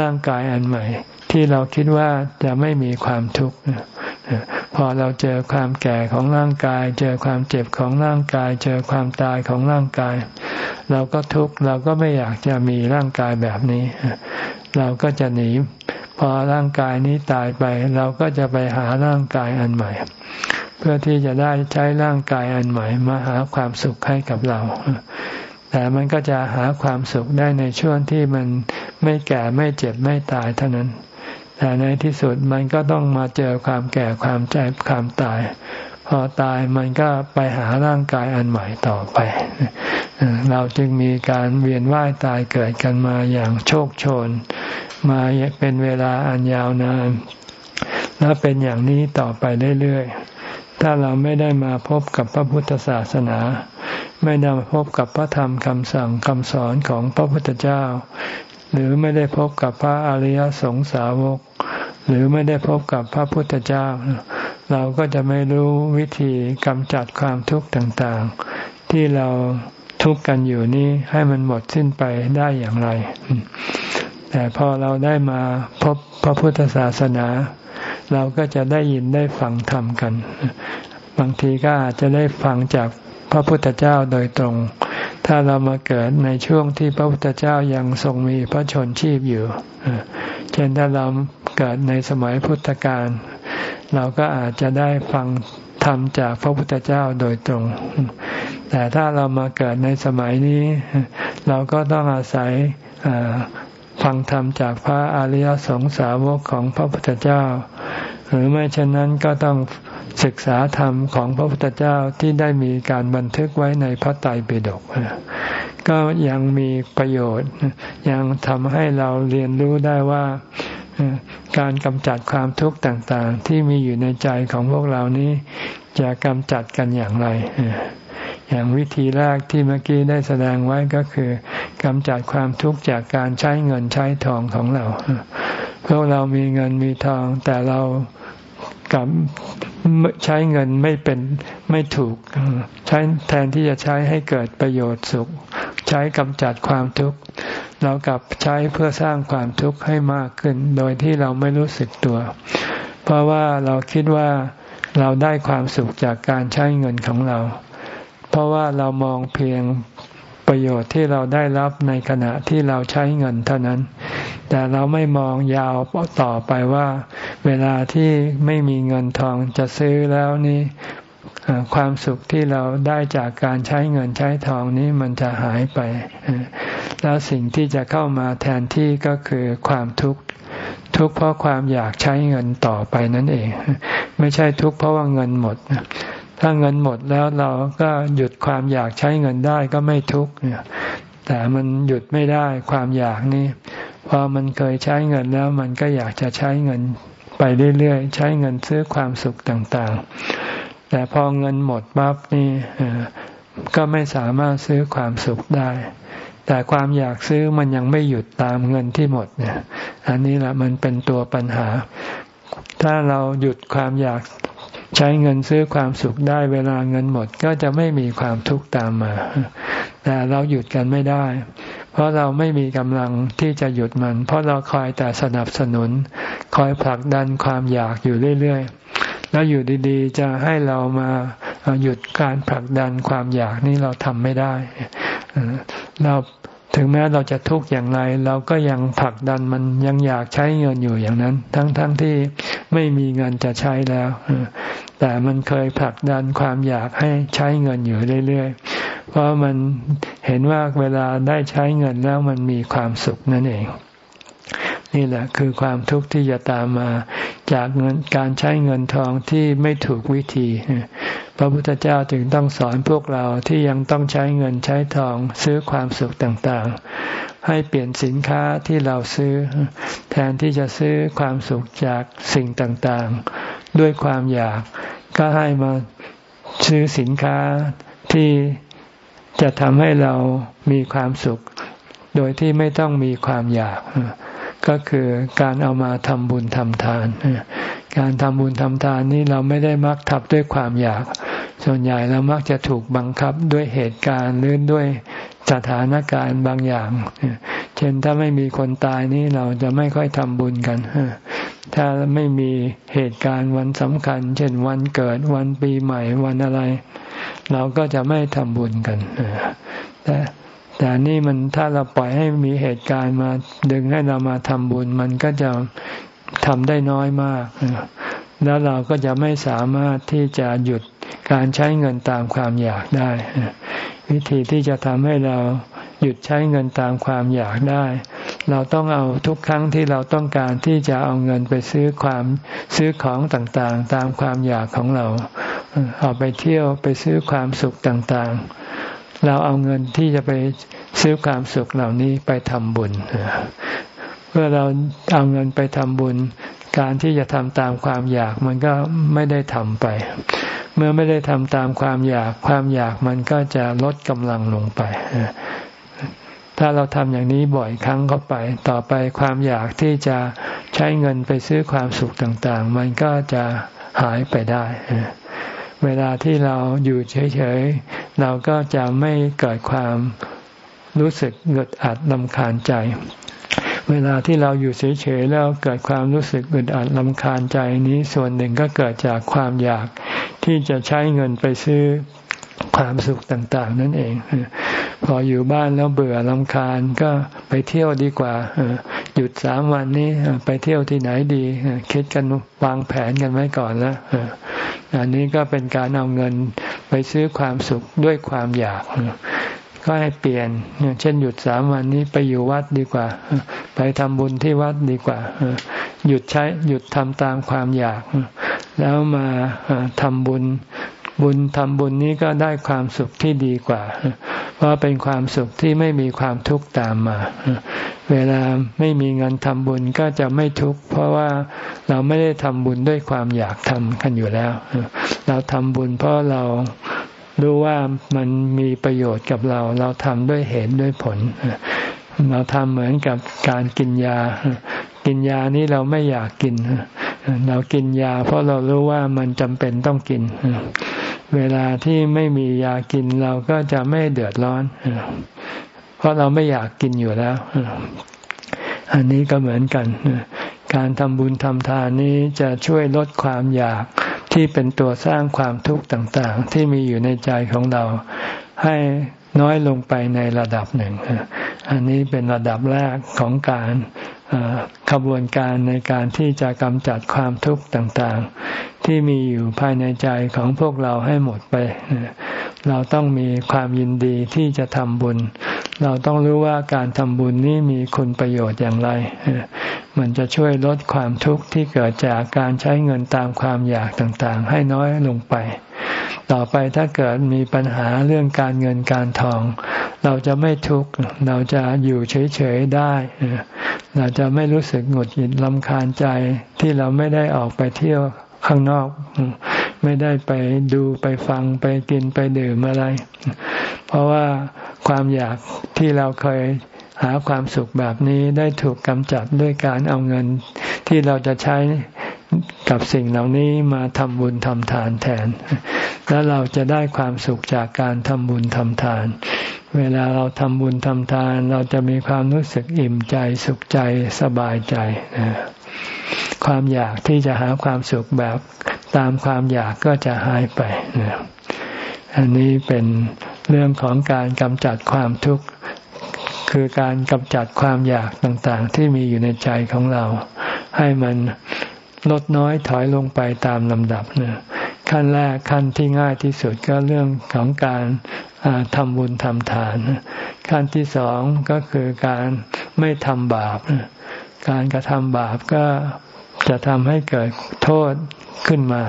ร่างกายอันใหม่ ที่เราคิดว่าจะไม่มีความทุกข์ พอเราเจอความแก่ของร่างกาย เจอความเจ็บของร่างกาย เจอความตายของร่างกาย เราก็ทุกข์เราก็ไม่อยากจะมีร่างกายแบบนี้ เราก็จะหนีพอร่างกายนี้ตายไป เราก็จะไปหาร่างกายอันใหม่ เพื่อที่จะได้ใช้ร่างกายอันใหม่มาหาความสุขให้กับเราแต่มันก็จะหาความสุขได้ในช่วงที่มันไม่แก่ไม่เจ็บไม่ตายเท่านั้น แต่ในที่สุดมันก็ต้องมาเจอความแก่ความเจ็บความตาย พอตายมันก็ไปหาร่างกายอันใหม่ต่อไป เราจึงมีการเวียนว่ายตายเกิดกันมาอย่างโชคโชน มาเป็นเวลาอันยาวนานและเป็นอย่างนี้ต่อไปเรื่อยๆ ถ้าเราไม่ได้มาพบกับพระพุทธศาสนา ไม่ได้มาพบกับพระธรรมคำสั่งคำสอนของพระพุทธเจ้า หรือไม่ได้พบกับพระอริยสงสาวก หรือไม่ได้พบกับพระพุทธเจ้า เราก็จะไม่รู้วิธีกำจัดความทุกข์ต่างๆ ที่เราทุกข์กันอยู่นี้ให้มันหมดสิ้นไปได้อย่างไร แต่พอเราได้มาพบพระพุทธศาสนา เราก็จะได้ยินได้ฟังธรรมกัน บางทีก็อาจจะได้ฟังจากพระพุทธเจ้าโดยตรง ถ้าเรามาเกิดในช่วงที่พระพุทธเจ้ายังทรงมีพระชนชีพอยู่เช่นถ้าเราเกิดในสมัยพุทธกาลเราก็อาจจะได้ฟังธรรมจากพระพุทธเจ้าโดยตรง แต่ถ้าเรามาเกิดในสมัยนี้ เราก็ต้องอาศัยฟังธรรมจากพระอริยสงสาวกของพระพุทธเจ้า หรือไม่เช่นนั้นก็ต้อง ศึกษาธรรมของพระพุทธเจ้าที่ได้มีการบันทึกไว้ในพระไตรปิฎกก็ยังมีประโยชน์ ยังทำให้เราเรียนรู้ได้ว่าการกำจัดความทุกข์ต่างๆ ที่มีอยู่ในใจของพวกเรานี้ จะกำจัดกันอย่างไร อย่างวิธีแรกที่เมื่อกี้ได้แสดงไว้ก็คือกำจัดความทุกข์จากการใช้เงินใช้ทองของเรา พวกเรามีเงินมีทองแต่เรา กับใช้เงินไม่เป็นไม่ถูก ใช้แทนที่จะใช้ให้เกิดประโยชน์สุข ใช้กำจัดความทุกข์เรากลับใช้เพื่อสร้างความทุกข์ให้มากขึ้น โดยที่เราไม่รู้สึกตัว เพราะว่าเราคิดว่าเราได้ความสุขจากการใช้เงินของเรา เพราะว่าเรามองเพียง ประโยชน์ที่เราได้รับในขณะที่เราใช้เงินเท่านั้น แต่เราไม่มองยาวต่อไปว่า เวลาที่ไม่มีเงินทองจะซื้อแล้วนี่ความสุขที่เราได้จากการใช้เงินใช้ทองนี้มันจะหายไป แล้วสิ่งที่จะเข้ามาแทนที่ก็คือความทุกข์ทุกข์เพราะความอยากใช้เงินต่อไปนั่นเอง ไม่ใช่ทุกข์เพราะว่าเงินหมด ถ้าเงินหมดแล้วเราก็หยุดความอยากใช้เงินได้ก็ไม่ทุกข์เนี่ยแต่มันหยุดไม่ได้ความอยากนี่พอมันเคยใช้เงินแล้วมันก็อยากจะใช้เงินไปเรื่อยๆ ใช้เงินซื้อความสุขต่างๆ แต่พอเงินหมดปั๊บนี่ก็ไม่สามารถซื้อความสุขได้ แต่ความอยากซื้อมันยังไม่หยุดตามเงินที่หมดเนี่ย อันนี้แหละมันเป็นตัวปัญหา ถ้าเราหยุดความอยาก ใช้เงินซื้อความสุขได้เวลาเงินหมดก็จะไม่มีความทุกข์ตามมา แต่เราหยุดกันไม่ได้ เพราะเราไม่มีกำลังที่จะหยุดมัน เพราะเราคอยแต่สนับสนุน คอยผลักดันความอยากอยู่เรื่อยๆ แล้วอยู่ดีๆ จะให้เรามาหยุดการผลักดันความอยากนี่เราทำไม่ได้ เรา ถึงแม้เราจะทุกข์อย่างไร เราก็ยังผลักดันมันยังอยากใช้เงินอยู่อย่างนั้น ทั้งๆทที่ไม่มีเงินจะใช้แล้ว แต่มันเคยผลักดันความอยากให้ใช้เงินอยู่เรื่อยๆ เพราะมันเห็นว่าเวลาได้ใช้เงินแล้วมันมีความสุขนั่นเอง นี่แหละคือความทุกข์ที่จะตามมาจากเงินการใช้เงินทองที่ไม่ถูกวิธี พระพุทธเจ้าจึงต้องสอนพวกเราที่ยังต้องใช้เงินใช้ทองซื้อความสุขต่างๆ ให้เปลี่ยนสินค้าที่เราซื้อ แทนที่จะซื้อความสุขจากสิ่งต่างๆ ด้วยความอยากก็ให้มาซื้อสินค้าที่จะทำให้เรามีความสุข โดยที่ไม่ต้องมีความอยาก ก็คือการเอามาทำบุญทำทาน การทำบุญทำทานนี้เราไม่ได้มักทำด้วยความอยาก ส่วนใหญ่เรามักจะถูกบังคับด้วยเหตุการณ์หรือด้วยสถานการณ์บางอย่าง เช่นถ้าไม่มีคนตายนี่เราจะไม่ค่อยทำบุญกัน ถ้าไม่มีเหตุการณ์วันสำคัญ เช่นวันเกิดวันปีใหม่วันอะไร เราก็จะไม่ทำบุญกันแต่ แต่นี่มันถ้าเราปล่อยให้มีเหตุการณ์มาดึงให้เรามาทำบุญ มันก็จะทำได้น้อยมาก แล้วเราก็จะไม่สามารถที่จะหยุดการใช้เงินตามความอยากได้ วิธีที่จะทำให้เราหยุดใช้เงินตามความอยากได้ เราต้องเอาทุกครั้งที่เราต้องการที่จะเอาเงินไปซื้อความซื้อของต่างๆ ตามความอยากของเรา เอาไปเที่ยวไปซื้อความสุขต่างๆ เราเอาเงินที่จะไปซื้อความสุขเหล่านี้ไปทำบุญ เมื่อเราเอาเงินไปทำบุญ การที่จะทำตามความอยากมันก็ไม่ได้ทำไป เมื่อไม่ได้ทำตามความอยาก ความอยากมันก็จะลดกำลังลงไปถ้าเราทำอย่างนี้บ่อยครั้งเข้าไป ต่อไปความอยากที่จะใช้เงินไปซื้อความสุขต่าง ๆ มันก็จะหายไปได้ เวลาที่เราอยู่เฉยๆ เราก็จะไม่เกิดความรู้สึกเกิดอัดลำคาญใจ เวลาที่เราอยู่เฉยๆแล้วเกิดความรู้สึกอึดอัดลำคาญใจนี้ส่วนหนึ่งก็เกิดจากความอยากที่จะใช้เงินไปซื้อ ความสุขต่าง ๆ นั่นเอง พออยู่บ้านแล้วเบื่อลำคาญก็ไปเที่ยวดีกว่า หยุดสามวันนี้ไปเที่ยวที่ไหนดีคิดกันวางแผนกันไว้ก่อนแล้วอันนี้ก็เป็นการเอาเงินไปซื้อความสุขด้วยความอยากก็ให้เปลี่ยน เช่นหยุดสามวันนี้ไปอยู่วัดดีกว่า ไปทำบุญที่วัดดีกว่า หยุดใช้หยุดทำตามความอยาก แล้วมาทำบุญ บุญทำบุญนี้ก็ได้ความสุขที่ดีกว่า เพราะเป็นความสุขที่ไม่มีความทุกข์ตามมา เวลาไม่มีเงินทำบุญก็จะไม่ทุกข์เพราะว่าเราไม่ได้ทำบุญด้วยความอยากทำกันอยู่แล้ว เราทำบุญเพราะเรารู้ว่ามันมีประโยชน์กับเรา เราทำด้วยเหตุด้วยผล เราทำเหมือนกับการกินยา กินยานี้เราไม่อยากกินเรากินยาเพราะเรารู้ว่ามันจำเป็นต้องกิน เวลาที่ไม่มียากินเราก็จะไม่เดือดร้อน เพราะเราไม่อยากกินอยู่แล้ว อันนี้ก็เหมือนกัน การทำบุญทำทานนี้จะช่วยลดความอยากที่เป็นตัวสร้างความทุกข์ต่างๆ ที่มีอยู่ในใจของเราให้น้อยลงไปในระดับหนึ่ง อันนี้เป็นระดับแรกของการ ขบวนการในการที่จะกำจัดความทุกข์ต่างๆ ที่มีอยู่ภายในใจของพวกเราให้หมดไป เราต้องมีความยินดีที่จะทำบุญ เราต้องรู้ว่าการทำบุญนี้มีคุณประโยชน์อย่างไร มันจะช่วยลดความทุกข์ที่เกิดจากการใช้เงินตามความอยากต่างๆ ให้น้อยลงไป ต่อไปถ้าเกิดมีปัญหาเรื่องการเงินการทอง เราจะไม่ทุกข์เราจะอยู่เฉยๆได้ เราจะไม่รู้สึกหงุดหงิดลำคาญใจที่เราไม่ได้ออกไปเที่ยวข้างนอก ไม่ได้ไปดูไปฟังไปกินไปดื่มอะไร เพราะว่าความอยากที่เราเคยหาความสุขแบบนี้ได้ถูกกำจัดด้วยการเอาเงินที่เราจะใช้ กับสิ่งเหล่านี้มาทำบุญทำทานแทน แล้วเราจะได้ความสุขจากการทำบุญทำทาน เวลาเราทำบุญทำทาน เราจะมีความรู้สึกอิ่มใจสุขใจสบายใจ ความอยากที่จะหาความสุขแบบตามความอยากก็จะหายไป อันนี้เป็นเรื่องของการกำจัดความทุกข์ คือการกำจัดความอยากต่างๆ ที่มีอยู่ในใจของเรา ให้มัน ลดน้อยถอยลงไปตามลำดับเนี่ยขั้นแรกขั้นที่ง่ายที่สุดก็เรื่องของการทำบุญทำทาน ขั้นที่สองก็คือการไม่ทำบาป การกระทำบาปก็จะทำให้เกิดโทษขึ้นมา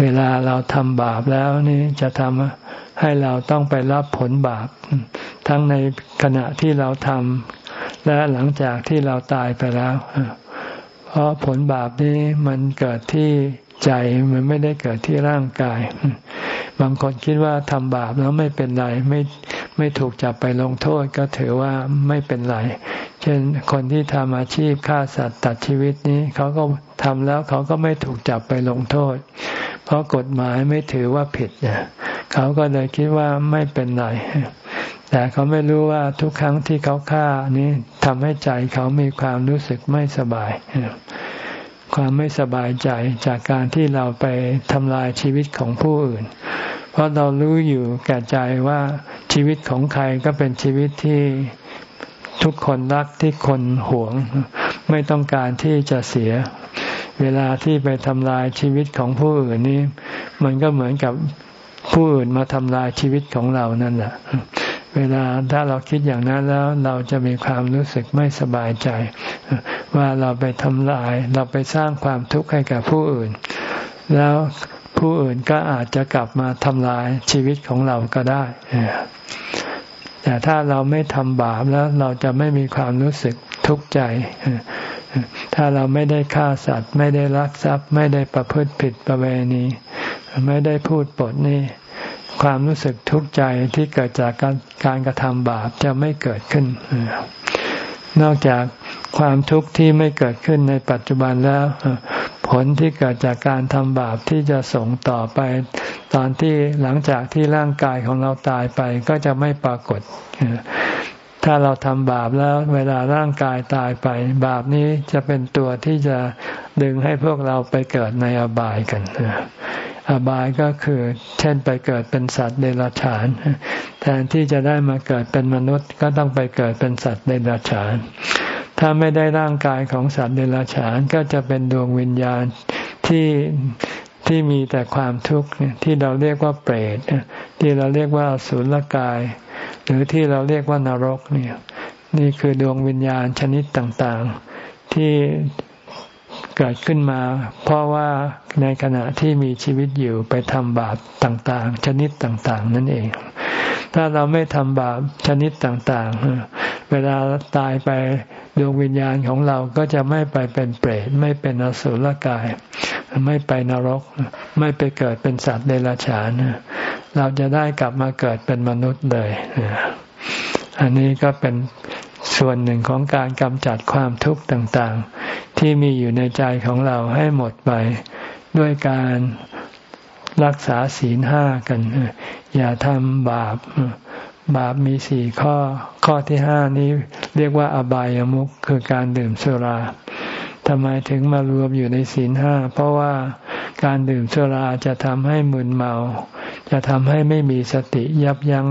เวลาเราทำบาปแล้วนี่จะทำให้เราต้องไปรับผลบาป ทั้งในขณะที่เราทำและหลังจากที่เราตายไปแล้ว เพราะผลบาปนี้มันเกิดที่ใจมันไม่ได้เกิดที่ร่างกาย บางคนคิดว่าทำบาปแล้วไม่เป็นไรไม่ไม่ถูกจับไปลงโทษก็ถือว่าไม่เป็นไร เช่นคนที่ทำอาชีพฆ่าสัตว์ตัดชีวิตนี้เขาก็ทำแล้วเขาก็ไม่ถูกจับไปลงโทษ เพราะกฎหมายไม่ถือว่าผิดเนี่ยเขาก็เลยคิดว่าไม่เป็นไร แต่เขาไม่รู้ว่าทุกครั้งที่เขาฆ่านี้ทำให้ใจเขามีความรู้สึกไม่สบาย ความไม่สบายใจจากการที่เราไปทำลายชีวิตของผู้อื่น เพราะเรารู้อยู่แก่ใจว่าชีวิตของใครก็เป็นชีวิตที่ทุกคนรักที่คนหวง ไม่ต้องการที่จะเสีย เวลาที่ไปทำลายชีวิตของผู้อื่นนี่มันก็เหมือนกับผู้อื่นมาทำลายชีวิตของเรานั่นแหละ เวลาถ้าเราคิดอย่างนั้นแล้วเราจะมีความรู้สึกไม่สบายใจ ว่าเราไปทำลาย เราไปสร้างความทุกข์ให้กับผู้อื่น แล้วผู้อื่นก็อาจจะกลับมาทำลายชีวิตของเราก็ได้ แต่ถ้าเราไม่ทำบาปแล้วเราจะไม่มีความรู้สึกทุกข์ใจ ถ้าเราไม่ได้ฆ่าสัตว์ ไม่ได้ลักทรัพย์ ไม่ได้ประพฤติผิดประเวณี ไม่ได้พูดปดนี่ ความรู้สึกทุกข์ใจที่เกิดจากการการกระทำบาปจะไม่เกิดขึ้น นอกจากความทุกข์ที่ไม่เกิดขึ้นในปัจจุบันแล้ว ผลที่เกิดจากการทำบาปที่จะส่งต่อไป ตอนที่หลังจากที่ร่างกายของเราตายไปก็จะไม่ปรากฏ ถ้าเราทำบาปแล้วเวลาร่างกายตายไป บาปนี้จะเป็นตัวที่จะดึงให้พวกเราไปเกิดในอบายกัน อบายก็คือ เช่นไปเกิดเป็นสัตว์เดรัจฉาน แทนที่จะได้มาเกิดเป็นมนุษย์ก็ต้องไปเกิดเป็นสัตว์เดรัจฉาน ถ้าไม่ได้ร่างกายของสัตว์เดรัจฉานก็จะเป็นดวงวิญญาณที่ที่มีแต่ความทุกข์ที่เราเรียกว่าเปรตที่เราเรียกว่าสุลกาย หรือที่เราเรียกว่านรกเนี่ยนี่คือดวงวิญญาณชนิดต่างๆ ที่ เกิดขึ้นมา เพราะว่าในขณะที่มีชีวิตอยู่ไปทำบาปต่าง ๆ ชนิดต่าง ๆ นั่นเอง ถ้าเราไม่ทำบาปชนิดต่างๆ เวลาตายไปดวงวิญญาณของเราก็จะไม่ไปเป็นเปรตไม่เป็นอสุรกาย ไม่ไปนรก ไม่ไปเกิดเป็นสัตว์เดรัจฉาน เราจะได้กลับมาเกิดเป็นมนุษย์เลย อันนี้ก็เป็น ส่วนหนึ่งของการกำจัดความทุกข์ต่างๆ ที่มีอยู่ในใจของเราให้หมดไป ด้วยการรักษาศีลห้ากัน อย่าทำบาป บาปมีสี่ข้อ ข้อที่ห้านี้เรียกว่าอบายามุขคือการดื่มสุราทำไมถึงมารวมอยู่ในศีลห้า เพราะว่าการดื่มสุราจะทำให้มึนเมา จะทำให้ไม่มีสติยับยั้ง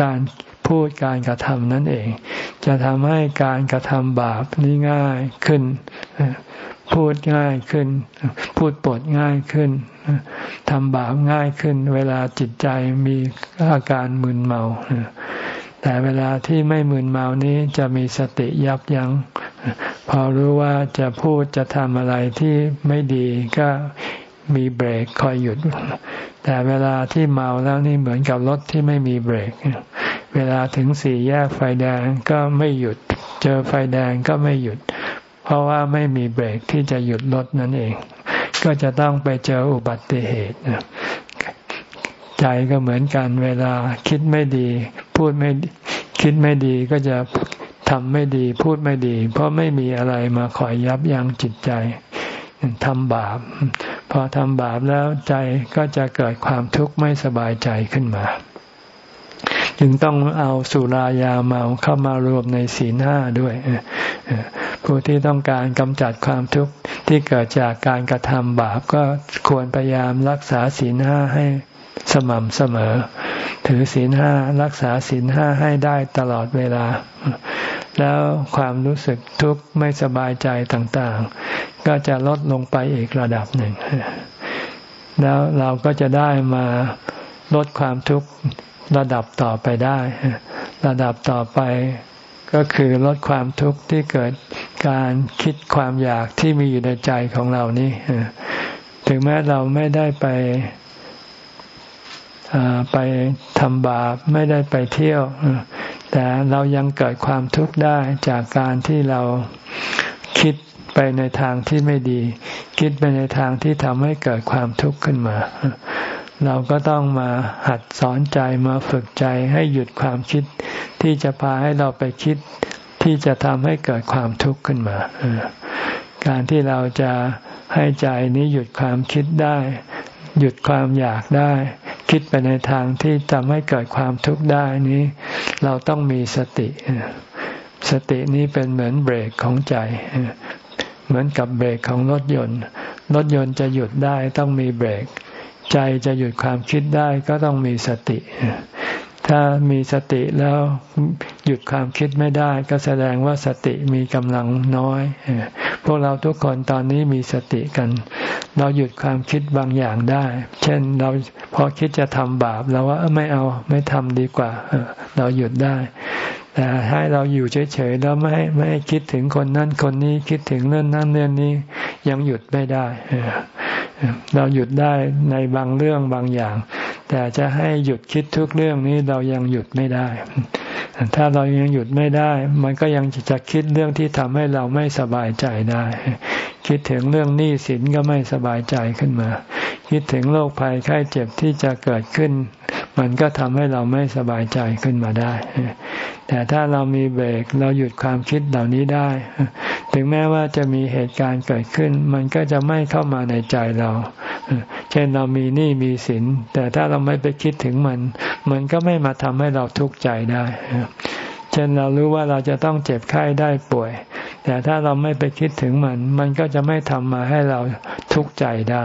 การ พูดการกระทำนั่นเอง จะทำให้การกระทำบาปนี้ง่ายขึ้น พูดง่ายขึ้น พูดปดง่ายขึ้นทำบาปง่ายขึ้น เวลาจิตใจมีอาการมึนเมา แต่เวลาที่ไม่มึนเมานี้จะมีสติยับยัง้งพอรู้ว่าจะพูดจะทำอะไรที่ไม่ดีก็มีเบรกคอยหยุด แต่เวลาที่เมาแล้วนี่เหมือนกับรถที่ไม่มีเบรก เวลาถึงสี่แยกไฟแดงก็ไม่หยุด เจอไฟแดงก็ไม่หยุด เพราะว่าไม่มีเบรกที่จะหยุดรถนั่นเอง ก็จะต้องไปเจออุบัติเหตุใจก็เหมือนกันเวลาคิดไม่ดี พูดไม่คิดไม่ดีก็จะทำไม่ดี พูดไม่ดี เพราะไม่มีอะไรมาคอยยับยั้งจิตใจทำบาป พอทำบาปแล้วใจก็จะเกิดความทุกข์ไม่สบายใจขึ้นมา จึงต้องเอาสุรายาเมาเข้ามารวมในศีลห้าด้วยผู้ที่ต้องการกำจัดความทุกข์ที่เกิดจากการกระทำบาปก็ควรพยายามรักษาศีลห้าให้สม่ำเสมอ ถือศีลห้ารักษาศีลห้าให้ได้ตลอดเวลา แล้วความรู้สึกทุกข์ไม่สบายใจต่างๆ ก็จะลดลงไปอีกระดับหนึ่ง แล้วเราก็จะได้มาลดความทุกข์ ระดับต่อไปได้ ระดับต่อไปก็คือลดความทุกข์ที่เกิดการคิดความอยากที่มีอยู่ในใจของเรานี่ถึงแม้เราไม่ได้ไปไปทำบาปไม่ได้ไปเที่ยว แต่เรายังเกิดความทุกข์ได้จากการที่เราคิดไปในทางที่ไม่ดี คิดไปในทางที่ทำให้เกิดความทุกข์ขึ้นมา เราก็ต้องมาหัดสอนใจมาฝึกใจให้หยุดความคิด ที่จะพาให้เราไปคิด ที่จะทำให้เกิดความทุกข์ขึ้นมาการที่เราจะให้ใจนี้หยุดความคิดได้ หยุดความอยากได้ คิดไปในทางที่ทำให้เกิดความทุกข์ได้นี้ เราต้องมีสติ สตินี้เป็นเหมือนเบรกของใจ เหมือนกับเบรกของรถยนต์ รถยนต์จะหยุดได้ต้องมีเบรก ใจจะหยุดความคิดได้ก็ต้องมีสติ ถ้ามีสติแล้วหยุดความคิดไม่ได้ ก็แสดงว่าสติมีกำลังน้อย พวกเราทุกคนตอนนี้มีสติกัน เราหยุดความคิดบางอย่างได้ เช่นเราพอคิดจะทำบาปเราว่าไม่เอาไม่ทำดีกว่า เราหยุดได้แต่ให้เราอยู่เฉยๆแล้วไม่ไม่คิดถึงคนนั้นคนนี้คิดถึงเรื่องนั้นเรื่องนี้ยังหยุดไม่ได้ เราหยุดได้ในบางเรื่องบางอย่าง แต่จะให้หยุดคิดทุกเรื่องนี้เรายังหยุดไม่ได้ ถ้าเรายังหยุดไม่ได้ มันก็ยังจะคิดเรื่องที่ทำให้เราไม่สบายใจได้ คิดถึงเรื่องหนี้สินก็ไม่สบายใจขึ้นมา คิดถึงโรคภัยไข้เจ็บที่จะเกิดขึ้น มันก็ทำให้เราไม่สบายใจขึ้นมาได้ แต่ถ้าเรามีเบรกเราหยุดความคิดเหล่านี้ได้ ถึงแม้ว่าจะมีเหตุการณ์เกิดขึ้น มันก็จะไม่เข้ามาในใจเรา เช่นเรามีหนี้มีสิน แต่ถ้าเราไม่ไปคิดถึงมัน มันก็ไม่มาทำให้เราทุกข์ใจได้ เช่นเรารู้ว่าเราจะต้องเจ็บไข้ได้ป่วย แต่ถ้าเราไม่ไปคิดถึงมัน มันก็จะไม่ทำมาให้เราทุกข์ใจได้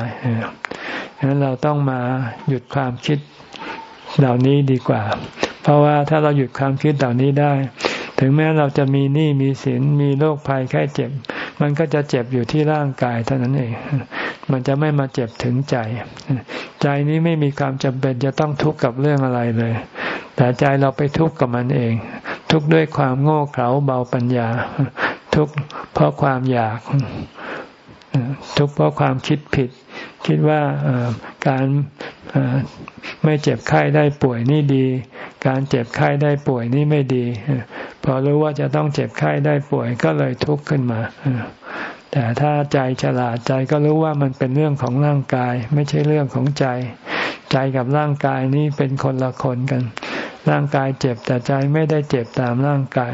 ฉะนั้นเราต้องมาหยุดความคิด เหล่านี้ดีกว่า เพราะว่าถ้าเราหยุดความคิดเหล่านี้ได้ ถึงแม้เราจะมีหนี้มีสินมีโรคภัยแค่เจ็บ มันก็จะเจ็บอยู่ที่ร่างกายเท่านั้นเอง มันจะไม่มาเจ็บถึงใจ ใจนี้ไม่มีความจำเป็นจะต้องทุกข์กับเรื่องอะไรเลย แต่ใจเราไปทุกข์กับมันเอง ทุกข์ด้วยความโง่เขลาเบาปัญญา ทุกข์เพราะความอยาก ทุกข์เพราะความคิดผิด คิดว่าการไม่เจ็บไข้ได้ป่วยนี่ดี การเจ็บไข้ได้ป่วยนี่ไม่ดี พอรู้ว่าจะต้องเจ็บไข้ได้ป่วยก็เลยทุกข์ขึ้นมา แต่ถ้าใจฉลาดใจก็รู้ว่ามันเป็นเรื่องของร่างกาย ไม่ใช่เรื่องของใจ ใจกับร่างกายนี้เป็นคนละคนกัน ร่างกายเจ็บแต่ใจไม่ได้เจ็บตามร่างกาย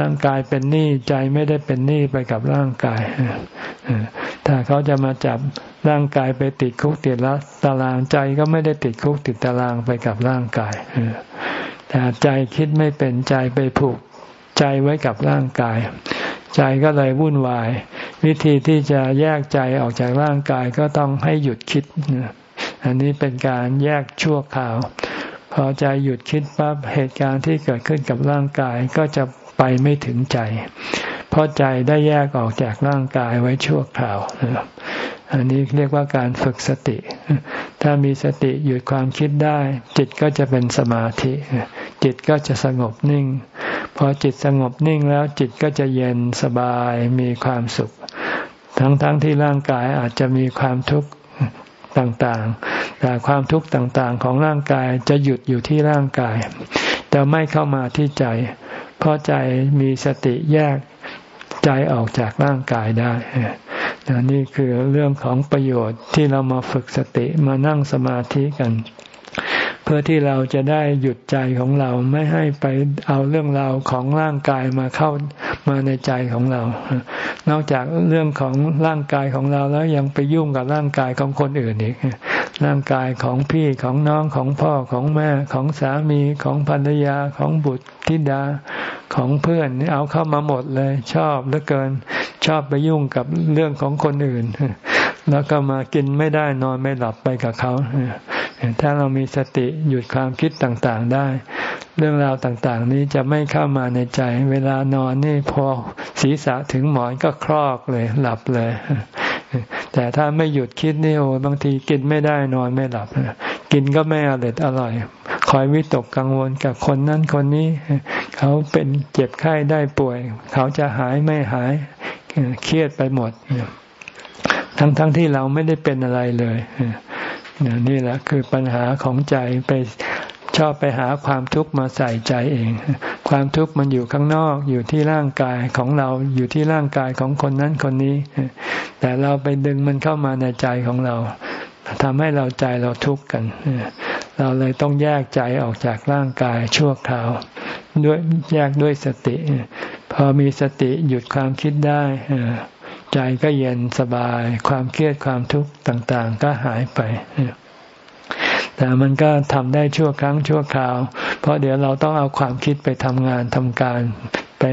ร่างกายเป็นหนี้ใจไม่ได้เป็นหนี้ไปกับร่างกาย ถ้าเขาจะมาจับร่างกายไปติดคุกติดละตารางใจก็ไม่ได้ติดคุกติดตารางไปกับร่างกาย แต่ใจคิดไม่เป็นใจไปผูกใจไว้กับร่างกาย ใจก็เลยวุ่นวาย วิธีที่จะแยกใจออกจากร่างกายก็ต้องให้หยุดคิด อันนี้เป็นการแยกชั่วคราว พอใจหยุดคิดปั๊บเหตุการณ์ที่เกิดขึ้นกับร่างกายก็จะ ไปไม่ถึงใจ เพราะใจได้แยกออกจากร่างกายไว้ชั่วคราว อันนี้เรียกว่าการฝึกสติ ถ้ามีสติหยุดความคิดได้ จิตก็จะเป็นสมาธิ จิตก็จะสงบนิ่ง พอจิตสงบนิ่งแล้วจิตก็จะเย็นสบายมีความสุข ทั้งๆทที่ร่างกายอาจจะมีความทุกข์ต่างๆ แต่ความทุกข์ต่างๆ ของร่างกายจะหยุดอยู่ที่ร่างกายแต่ไม่เข้ามาที่ใจ เพราะใจมีสติแยกใจออกจากร่างกายได้นี่คือเรื่องของประโยชน์ที่เรามาฝึกสติมานั่งสมาธิกัน เพื่อที่เราจะได้หยุดใจของเราไม่ให้ไปเอาเรื่องราวของร่างกายมาเข้ามาในใจของเรา นอกจากเรื่องของร่างกายของเราแล้วยังไปยุ่งกับร่างกายของคนอื่นอีก ร่างกายของพี่ของน้องของพ่อของแม่ของสามีของภรรยาของบุตรธิดาของเพื่อนเอาเข้ามาหมดเลย ชอบเหลือเกิน ชอบไปยุ่งกับเรื่องของคนอื่น แล้วก็มากินไม่ได้นอนไม่หลับไปกับเขาถ้าเรามีสติหยุดความคิดต่างๆได้ เรื่องราวต่างๆ นี้จะไม่เข้ามาในใจ เวลานอนนี่พอศีรษะถึงหมอนก็คลอกเลย หลับเลย แต่ถ้าไม่หยุดคิดนี่โอ้บางทีกินไม่ได้นอนไม่หลับกินก็ไม่อร่อยอร่อย คอยวิตกกังวลกับคนนั้นคนนี้ เขาเป็นเจ็บไข้ได้ป่วย เขาจะหายไม่หายเครียดไปหมด ทั้งๆทที่เราไม่ได้เป็นอะไรเลยนี่แหละคือปัญหาของใจไป ชอบไปหาความทุกข์มาใส่ใจเอง ความทุกข์มันอยู่ข้างนอกอยู่ที่ร่างกายของเราอยู่ที่ร่างกายของคนนั้นคนนี้ แต่เราไปดึงมันเข้ามาในใจของเราทำให้เราใจเราทุกข์กัน เราเลยต้องแยกใจออกจากร่างกายชั่วคราว ด้วยแยกด้วยสติ พอมีสติหยุดความคิดได้ใจก็เย็นสบาย ความเครียดความทุกข์ต่าง ๆ ก็หายไป แต่มันก็ทำได้ชั่วครั้งชั่วคราว เพราะเดี๋ยวเราต้องเอาความคิดไปทำงานทำการไป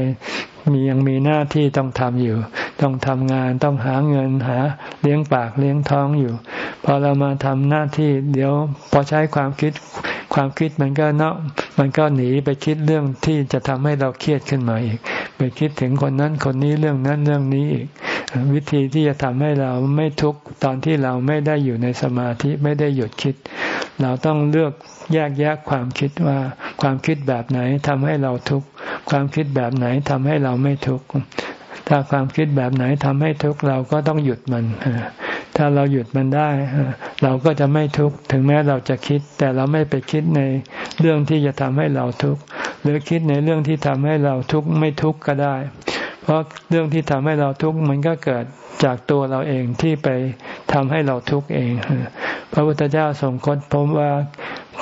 มียังมีหน้าที่ต้องทำอยู่ ต้องทำงานต้องหาเงินหา เลี้ยงปากเลี้ยงท้องอยู่ พอเรามาทำหน้าที่ เดี๋ยวพอใช้ความคิด ความคิดมันก็เนาะมันก็หนีไปคิดเรื่องที่จะทำให้เราเครียดขึ้นมาอีก ไปคิดถึงคนนั้นคนนี้เรื่องนั้นเรื่องนี้อีก วิธีที่จะทำให้เราไม่ทุกข์ตอนที่เราไม่ได้อยู่ในสมาธิไม่ได้หยุดคิด เราต้องเลือกแยกแยะความคิดว่า ความคิดแบบไหนทำให้เราทุกข์ความคิดแบบไหนทำให้เราไม่ทุกข์ถ้าความคิดแบบไหนทำให้ทุกข์เราก็ต้องหยุดมัน ถ้าเราหยุดมันได้ เราก็จะไม่ทุกข์ถึงแม้เราจะคิด แต่เราไม่ไปคิดในเรื่องที่จะทำให้เราทุกข์หรือคิดในเรื่องที่ทำให้เราทุกข์ไม่ทุกข์ก็ได้ เพราะเรื่องที่ทำให้เราทุกข์มันก็เกิดจากตัวเราเองที่ไปทำให้เราทุกข์เอง พระพุทธเจ้าทรงค้นพบว่า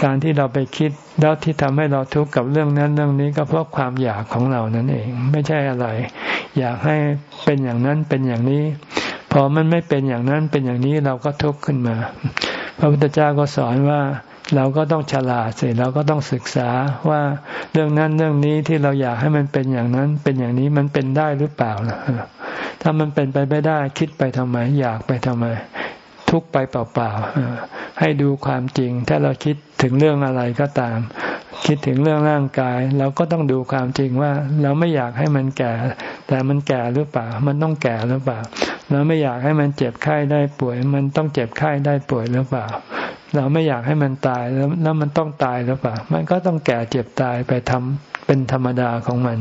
การที่เราไปคิดแล้วที่ทำให้เราทุกข์กับเรื่องนั้นเรื่องนี้ก็เพราะความอยากของเรานั่นเอง ไม่ใช่อะไร อยากให้เป็นอย่างนั้นเป็นอย่างนี้ พอมันไม่เป็นอย่างนั้นเป็นอย่างนี้เราก็ทุกข์ขึ้นมา พระพุทธเจ้าก็สอนว่าเราก็ต้องฉลาดสิเราก็ต้องศึกษาว่าเรื่องนั้นเรื่องนี้ที่เราอยากให้มันเป็นอย่างนั้น เป็นอย่างนี้มันเป็นได้หรือเปล่าล่ะถ้ามันเป็นไปไม่ได้คิดไปทำไม อยากไปทำไม ทุกไปเปล่าๆให้ดูความจริง ถ้าเราคิดถึงเรื่องอะไรก็ตาม คิดถึงเรื่องร่างกาย เราก็ต้องดูความจริงว่า เราไม่อยากให้มันแก่ แต่มันแก่หรือเปล่า มันต้องแก่หรือเปล่า เราไม่อยากให้มันเจ็บไข้ได้ป่วย มันต้องเจ็บไข้ได้ป่วยหรือเปล่า เราไม่อยากให้มันตายแล้วแล้วมันต้องตายหรือเปล่า มันก็ต้องแก่เจ็บตายไปทำเป็นธรรมดาของมัน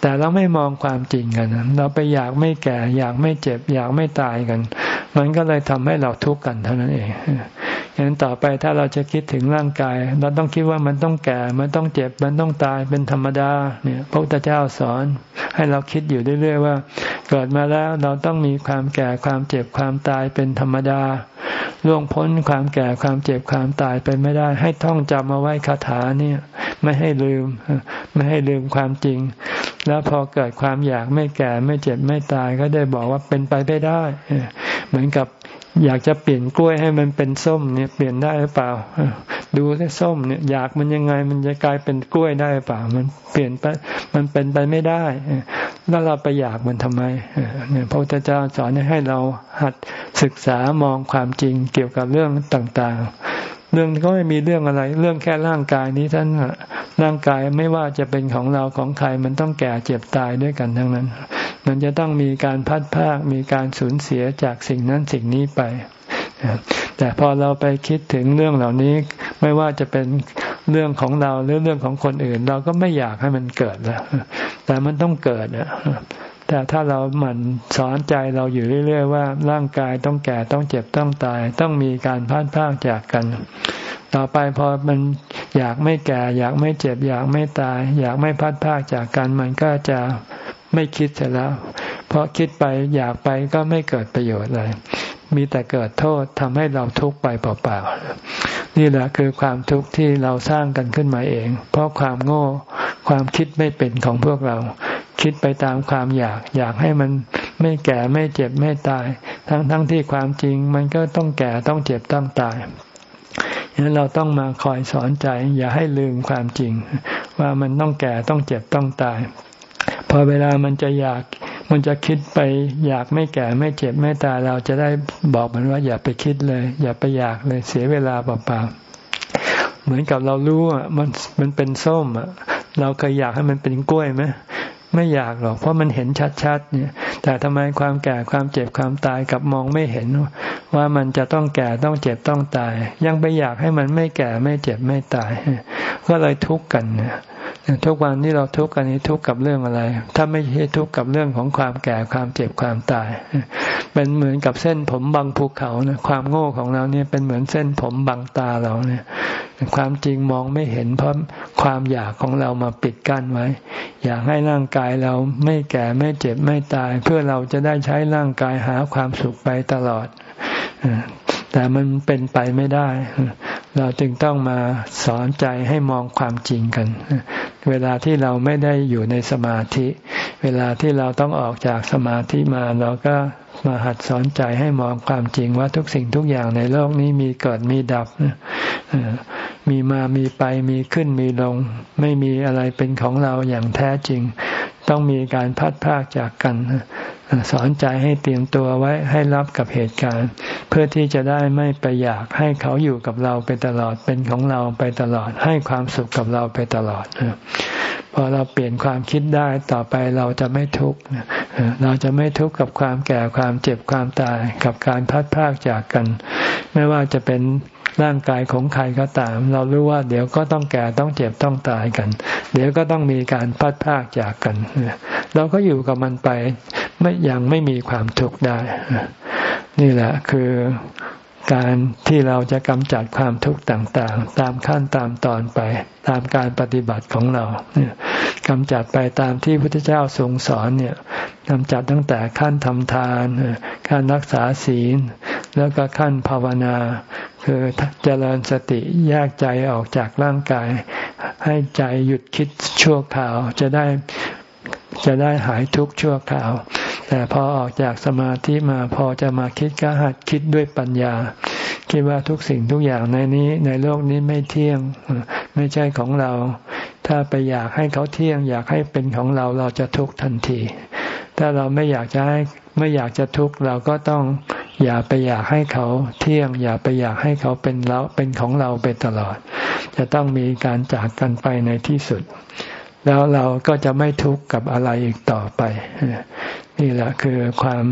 แต่เราไม่มองความจริงกันเราไปอยากไม่แก่ อยากไม่เจ็บ อยากไม่ตายกัน มันก็เลยทำให้เราทุกข์กันเท่านั้นเอง ฉะนั้นต่อไปถ้าเราจะคิดถึงร่างกาย เราต้องคิดว่ามันต้องแก่ มันต้องเจ็บ มันต้องตายเป็นธรรมดาเนี่ยพระพุทธเจ้าสอนให้เราคิดอยู่เรื่อยๆว่า เกิดมาแล้วเราต้องมีความแก่ความเจ็บความตายเป็นธรรมดาล่วงพ้นความแก่ความเจ็บความตายไปไม่ได้ ให้ท่องจำเอาไว้คาถาเนี่ยไม่ให้ลืม ไม่ให้ลืมความจริง แล้วพอเกิดความอยากไม่แก่ไม่เจ็บไม่ตายก็ได้บอกว่าเป็นไปไม่ได้ เหมือนกับ อยากจะเปลี่ยนกล้วยให้มันเป็นส้มเนี่ยเปลี่ยนได้หรือเปล่า ดูที่ส้มเนี่ยอยากมันยังไงมันจะกลายเป็นกล้วยได้หรือเปล่า มันเปลี่ยนไปมันเป็นไปไม่ได้ แล้วเราไปอยากมันทำไมเนี่ยพระพุทธเจ้าสอนให้เราหัดศึกษามองความจริงเกี่ยวกับเรื่องต่างๆ เรื่องก็ไม่มีเรื่องอะไร เรื่องแค่ร่างกายนี้ท่านร่างกายไม่ว่าจะเป็นของเราของใครมันต้องแก่เจ็บตายด้วยกันทั้งนั้น มันจะต้องมีการพัดภาคมีการสูญเสียจากสิ่งนั้นสิ่งนี้ไป แต่พอเราไปคิดถึงเรื่องเหล่านี้ไม่ว่าจะเป็นเรื่องของเราหรือเรื่องของคนอื่น เราก็ไม่อยากให้มันเกิดแล้วแต่มันต้องเกิดนะ แต่ถ้าเราหมั่นสอนใจเราอยู่เรื่อย ๆ ว่าร่างกายต้องแก่ต้องเจ็บต้องตาย ต้องมีการพัดพากจากกัน ต่อไปพอมันอยากไม่แก่ อยากไม่เจ็บ อยากไม่ตาย อยากไม่พัดพากจากกัน มันก็จะไม่คิดเสร็จแล้ว เพราะคิดไปอยากไปก็ไม่เกิดประโยชน์เลยมีแต่เกิดโทษทำให้เราทุกข์ไปเปล่าๆนี่แหละคือความทุกข์ที่เราสร้างกันขึ้นมาเอง เพราะความโง่ความคิดไม่เป็นของพวกเรา คิดไปตามความอยาก อยากให้มันไม่แก่ไม่เจ็บไม่ตาย ทั้งๆทที่ความจริงมันก็ต้องแก่ต้องเจ็บต้องตายฉะนั้นเราต้องมาคอยสอนใจ อย่าให้ลืมความจริง ว่ามันต้องแก่ต้องเจ็บต้องตาย พอเวลามันจะอยากมันจะคิดไปอยากไม่แก่ไม่เจ็บไม่ตายเราจะได้บอกมันว่าอย่าไปคิดเลย อย่าไปอยากเลยเสียเวลาเปล่าๆเหมือนกับเรารู้อะมันมันเป็นส้มอะเราเคยอยากให้มันเป็นกล้วยไหม ไม่อยากหรอก เพราะมันเห็นชัดๆเนี่ย แต่ทำไมความแก่ความเจ็บความตายกับมองไม่เห็น ว่ามันจะต้องแก่ต้องเจ็บต้องตาย ยังไปอยากให้มันไม่แก่ไม่เจ็บไม่ตาย ก็เลยทุกข์กันเนี่ย ทุกวันที่เราทุกข์กันนี้ทุกข์กับเรื่องอะไร ถ้าไม่ใช่ทุกข์กับเรื่องของความแก่ความเจ็บความตาย เป็นเหมือนกับเส้นผมบางภูเขานะความโง่ของเราเนี่ยเป็นเหมือนเส้นผมบางตาเราเนี่ย ความจริงมองไม่เห็นเพราะความอยากของเรามาปิดกั้นไว้ อยากให้ร่างกายเราไม่แก่ไม่เจ็บไม่ตาย เพื่อเราจะได้ใช้ร่างกายหาความสุขไปตลอด แต่มันเป็นไปไม่ได้ เราจึงต้องมาสอนใจให้มองความจริงกัน เวลาที่เราไม่ได้อยู่ในสมาธิ เวลาที่เราต้องออกจากสมาธิมาเราก็มาหัดสอนใจให้มองความจริงว่าทุกสิ่งทุกอย่างในโลกนี้มีเกิดมีดับ มีมามีไปมีขึ้นมีลง ไม่มีอะไรเป็นของเราอย่างแท้จริง ต้องมีการพัดพากจากกัน สอนใจให้เตรียมตัวไว้ให้รับกับเหตุการณ์ เพื่อที่จะได้ไม่ไปอยากให้เขาอยู่กับเราไปตลอดเป็นของเราไปตลอด ให้ความสุขกับเราไปตลอดพอเราเปลี่ยนความคิดได้ต่อไปเราจะไม่ทุกข์เราจะไม่ทุกข์กับความแก่ความเจ็บความตายกับการพัดพากจากกัน ไม่ว่าจะเป็นร่างกายของใครก็ตาม เรารู้ว่าเดี๋ยวก็ต้องแก่ต้องเจ็บต้องตายกัน เดี๋ยวก็ต้องมีการพัดพากจากกันเราก็อยู่กับมันไป ไม่ยังไม่มีความทุกข์ได้ นี่แหละคือการที่เราจะกำจัดความทุกข์ต่างๆ ตามขั้นตามตอนไป ตามการปฏิบัติของเรากำจัดไปตามที่พระพุทธเจ้าทรงสอนเนี่ยกำจัดตั้งแต่ขั้นทำทานการรักษาศีล แล้วก็ขั้นภาวนา คือเจริญสติแยกใจออกจากร่างกาย ให้ใจหยุดคิดชั่วคราวจะได้ จะได้หายทุกข์ชั่วคราว แต่พอออกจากสมาธิมาพอจะมาคิดก็หัดคิดด้วยปัญญา คิดว่าทุกสิ่งทุกอย่างในนี้ในโลกนี้ไม่เที่ยง ไม่ใช่ของเรา ถ้าไปอยากให้เขาเที่ยง อยากให้เป็นของเราเราจะทุกข์ทันที ถ้าเราไม่อยากจะให้ไม่อยากจะทุกข์เราก็ต้องอย่าไปอยากให้เขาเที่ยง อย่าไปอยากให้เขาเป็นเราเป็นของเราไปตลอด จะต้องมีการจากกันไปในที่สุด แล้วเราก็จะไม่ทุกข์กับอะไรอีกต่อไป นี่แหละคือความ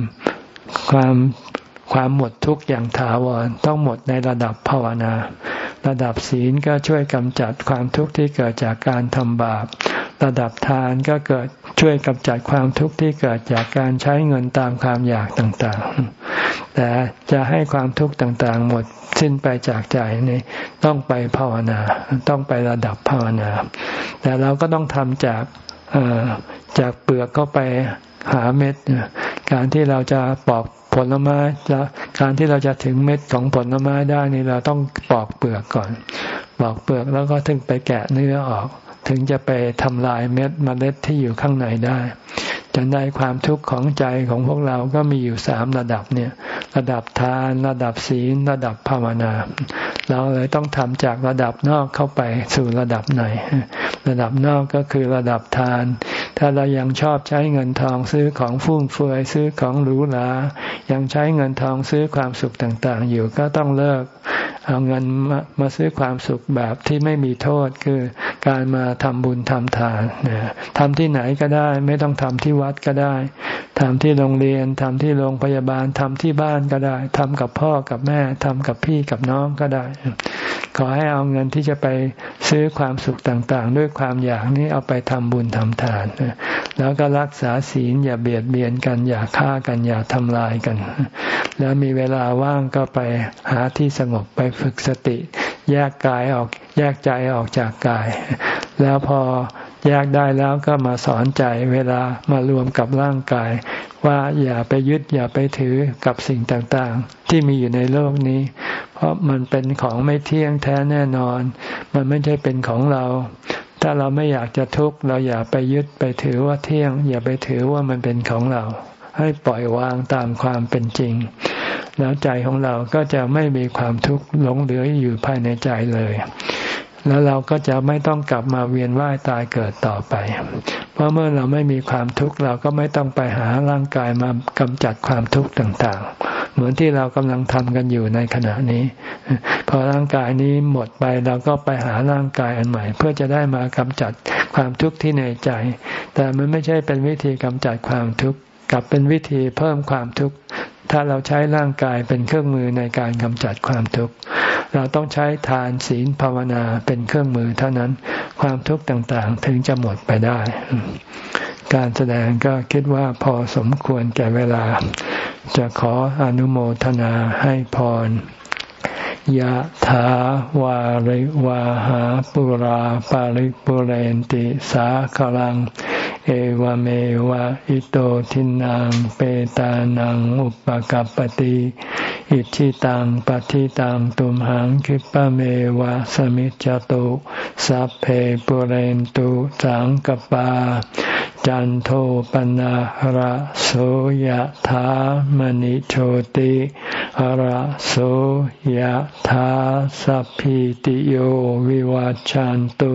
ความความหมดทุกข์อย่างถาวรต้องหมดในระดับภาวนา ระดับศีลก็ช่วยกำจัดความทุกข์ที่เกิดจากการทำบาป ระดับทานก็เกิดช่วยกำจัดความทุกข์ที่เกิดจากการใช้เงินตามความอยากต่างๆ แต่จะให้ความทุกข์ต่างๆ หมดสิ้นไปจากใจนี่ต้องไปภาวนา ต้องไประดับภาวนา แต่เราก็ต้องทำจากจากเปลือกก็ไปหาเม็ด การที่เราจะปอกผลไม้จะการที่เราจะถึงเม็ดของผลไม้ได้นี่เราต้องปอกเปลือกก่อน ปอกเปลือกแล้วก็ถึงไปแกะเนื้อออก ถึงจะไปทำลายเม็ดมเมล็ดที่อยู่ข้างในได้จะได้ความทุกข์ของใจของพวกเราก็มีอยู่สามระดับเนี่ย ระดับทาน ระดับศีล ระดับภาวนา เราเลยต้องทำจากระดับนอกเข้าไปสู่ระดับไหนระดับนอกก็คือระดับทาน ถ้าเรายังชอบใช้เงินทองซื้อของฟุ่มเฟือยซื้อของหรูหรา ยังใช้เงินทองซื้อความสุขต่างๆ อยู่ก็ต้องเลิกเอาเงินมามาซื้อความสุขแบบที่ไม่มีโทษคือการมาทำบุญทำทานทำที่ไหนก็ได้ ไม่ต้องทำที่วัดก็ได้ทำที่โรงเรียนทำที่โรงพยาบาลทำที่บ้านก็ได้ทำกับพ่อกับแม่ทำกับพี่กับน้องก็ได้ ขอให้เอาเงินที่จะไปซื้อความสุขต่างๆ ด้วยความอยากนี้เอาไปทำบุญทำทาน แล้วก็รักษาศีลอย่าเบียดเบียนกันอย่าฆ่ากันอย่าทำลายกัน แล้วมีเวลาว่างก็ไปหาที่สงบไปฝึกสติ แยกกายออกแยกใจออกจากกาย แล้วพอแยกได้แล้วก็มาสอนใจเวลามารวมกับร่างกาย ว่าอย่าไปยึดอย่าไปถือกับสิ่งต่างๆ ที่มีอยู่ในโลกนี้ เพราะมันเป็นของไม่เที่ยงแท้แน่นอน มันไม่ใช่เป็นของเรา ถ้าเราไม่อยากจะทุกข์เราอย่าไปยึดไปถือว่าเที่ยง อย่าไปถือว่ามันเป็นของเรา ให้ปล่อยวางตามความเป็นจริง แล้วใจของเราก็จะไม่มีความทุกข์หลงเหลืออยู่ภายในใจเลย แล้วเราก็จะไม่ต้องกลับมาเวียนว่ายตายเกิดต่อไป เพราะเมื่อเราไม่มีความทุกข์เราก็ไม่ต้องไปหาร่างกายมากำจัดความทุกข์ต่าง ๆ เหมือนที่เรากำลังทำกันอยู่ในขณะนี้ พอร่างกายนี้หมดไปเราก็ไปหาร่างกายอันใหม่ เพื่อจะได้มากำจัดความทุกข์ที่ในใจ แต่มันไม่ใช่เป็นวิธีกำจัดความทุกข์ กลับเป็นวิธีเพิ่มความทุกข์ถ้าเราใช้ร่างกายเป็นเครื่องมือในการกำจัดความทุกข์เราต้องใช้ทานศีลภาวนาเป็นเครื่องมือเท่านั้นความทุกข์ต่างๆ ถึงจะหมดไปได้ การแสดงก็คิดว่าพอสมควรแก่เวลา จะขออนุโมทนาให้พรยะถาวาริวาหาปุราปาริปุเรนติสาขลัง เอวเมวะอิโตทินังเปตานังอุปกัรปติอิชิตังปฏิตังตุมหังคิปะเมวะสมิจจตุสัพเพปุเรนตุสังกปา จันโทปนะระโสยธามณิโชติระโสยธาสัพพิติโยวิวัจจันตุ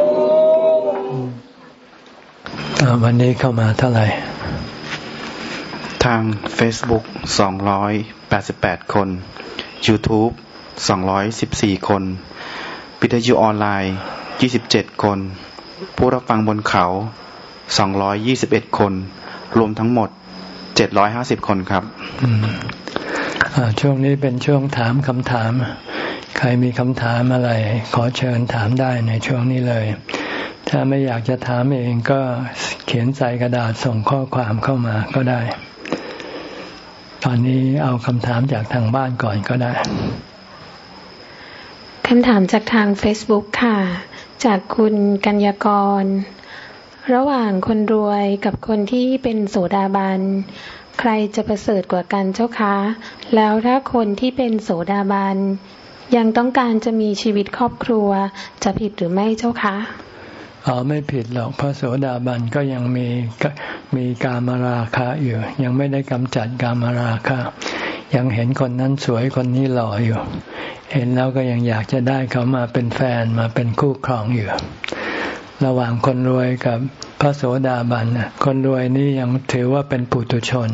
วันนี้เข้ามาเท่าไหร่ ทาง Facebook 288 คน YouTube 214 คนวิทยุออนไลน์ 27 คน ผู้รับฟังบนเขา 221 คน รวมทั้งหมด 750 คนครับ ช่วงนี้เป็นช่วงถามคำถาม ใครมีคำถามอะไร ขอเชิญถามได้ในช่วงนี้เลย ถ้าไม่อยากจะถามเองก็เขียนใส่กระดาษส่งข้อความเข้ามาก็ได้ ตอนนี้เอาคำถามจากทางบ้านก่อนก็ได้คำถามจากทาง Facebook ค่ะ จากคุณกัญญากร ระหว่างคนรวยกับคนที่เป็นโสดาบันใครจะประเสริฐกว่ากันเจ้าคะ แล้วถ้าคนที่เป็นโสดาบันยังต้องการจะมีชีวิตครอบครัวจะผิดหรือไม่เจ้าคะ อ๋อไม่ผิดหรอกพระโสดาบันก็ยังมีมีกามราคะอยู่ ยังไม่ได้กำจัดกามราคะ ยังเห็นคนนั้นสวยคนนี้หล่ออยู่ เห็นแล้วก็ยังอยากจะได้เขามาเป็นแฟนมาเป็นคู่ครองอยู่ ระหว่างคนรวยกับพระโสดาบันคนรวยนี่ยังถือว่าเป็นปุถุชน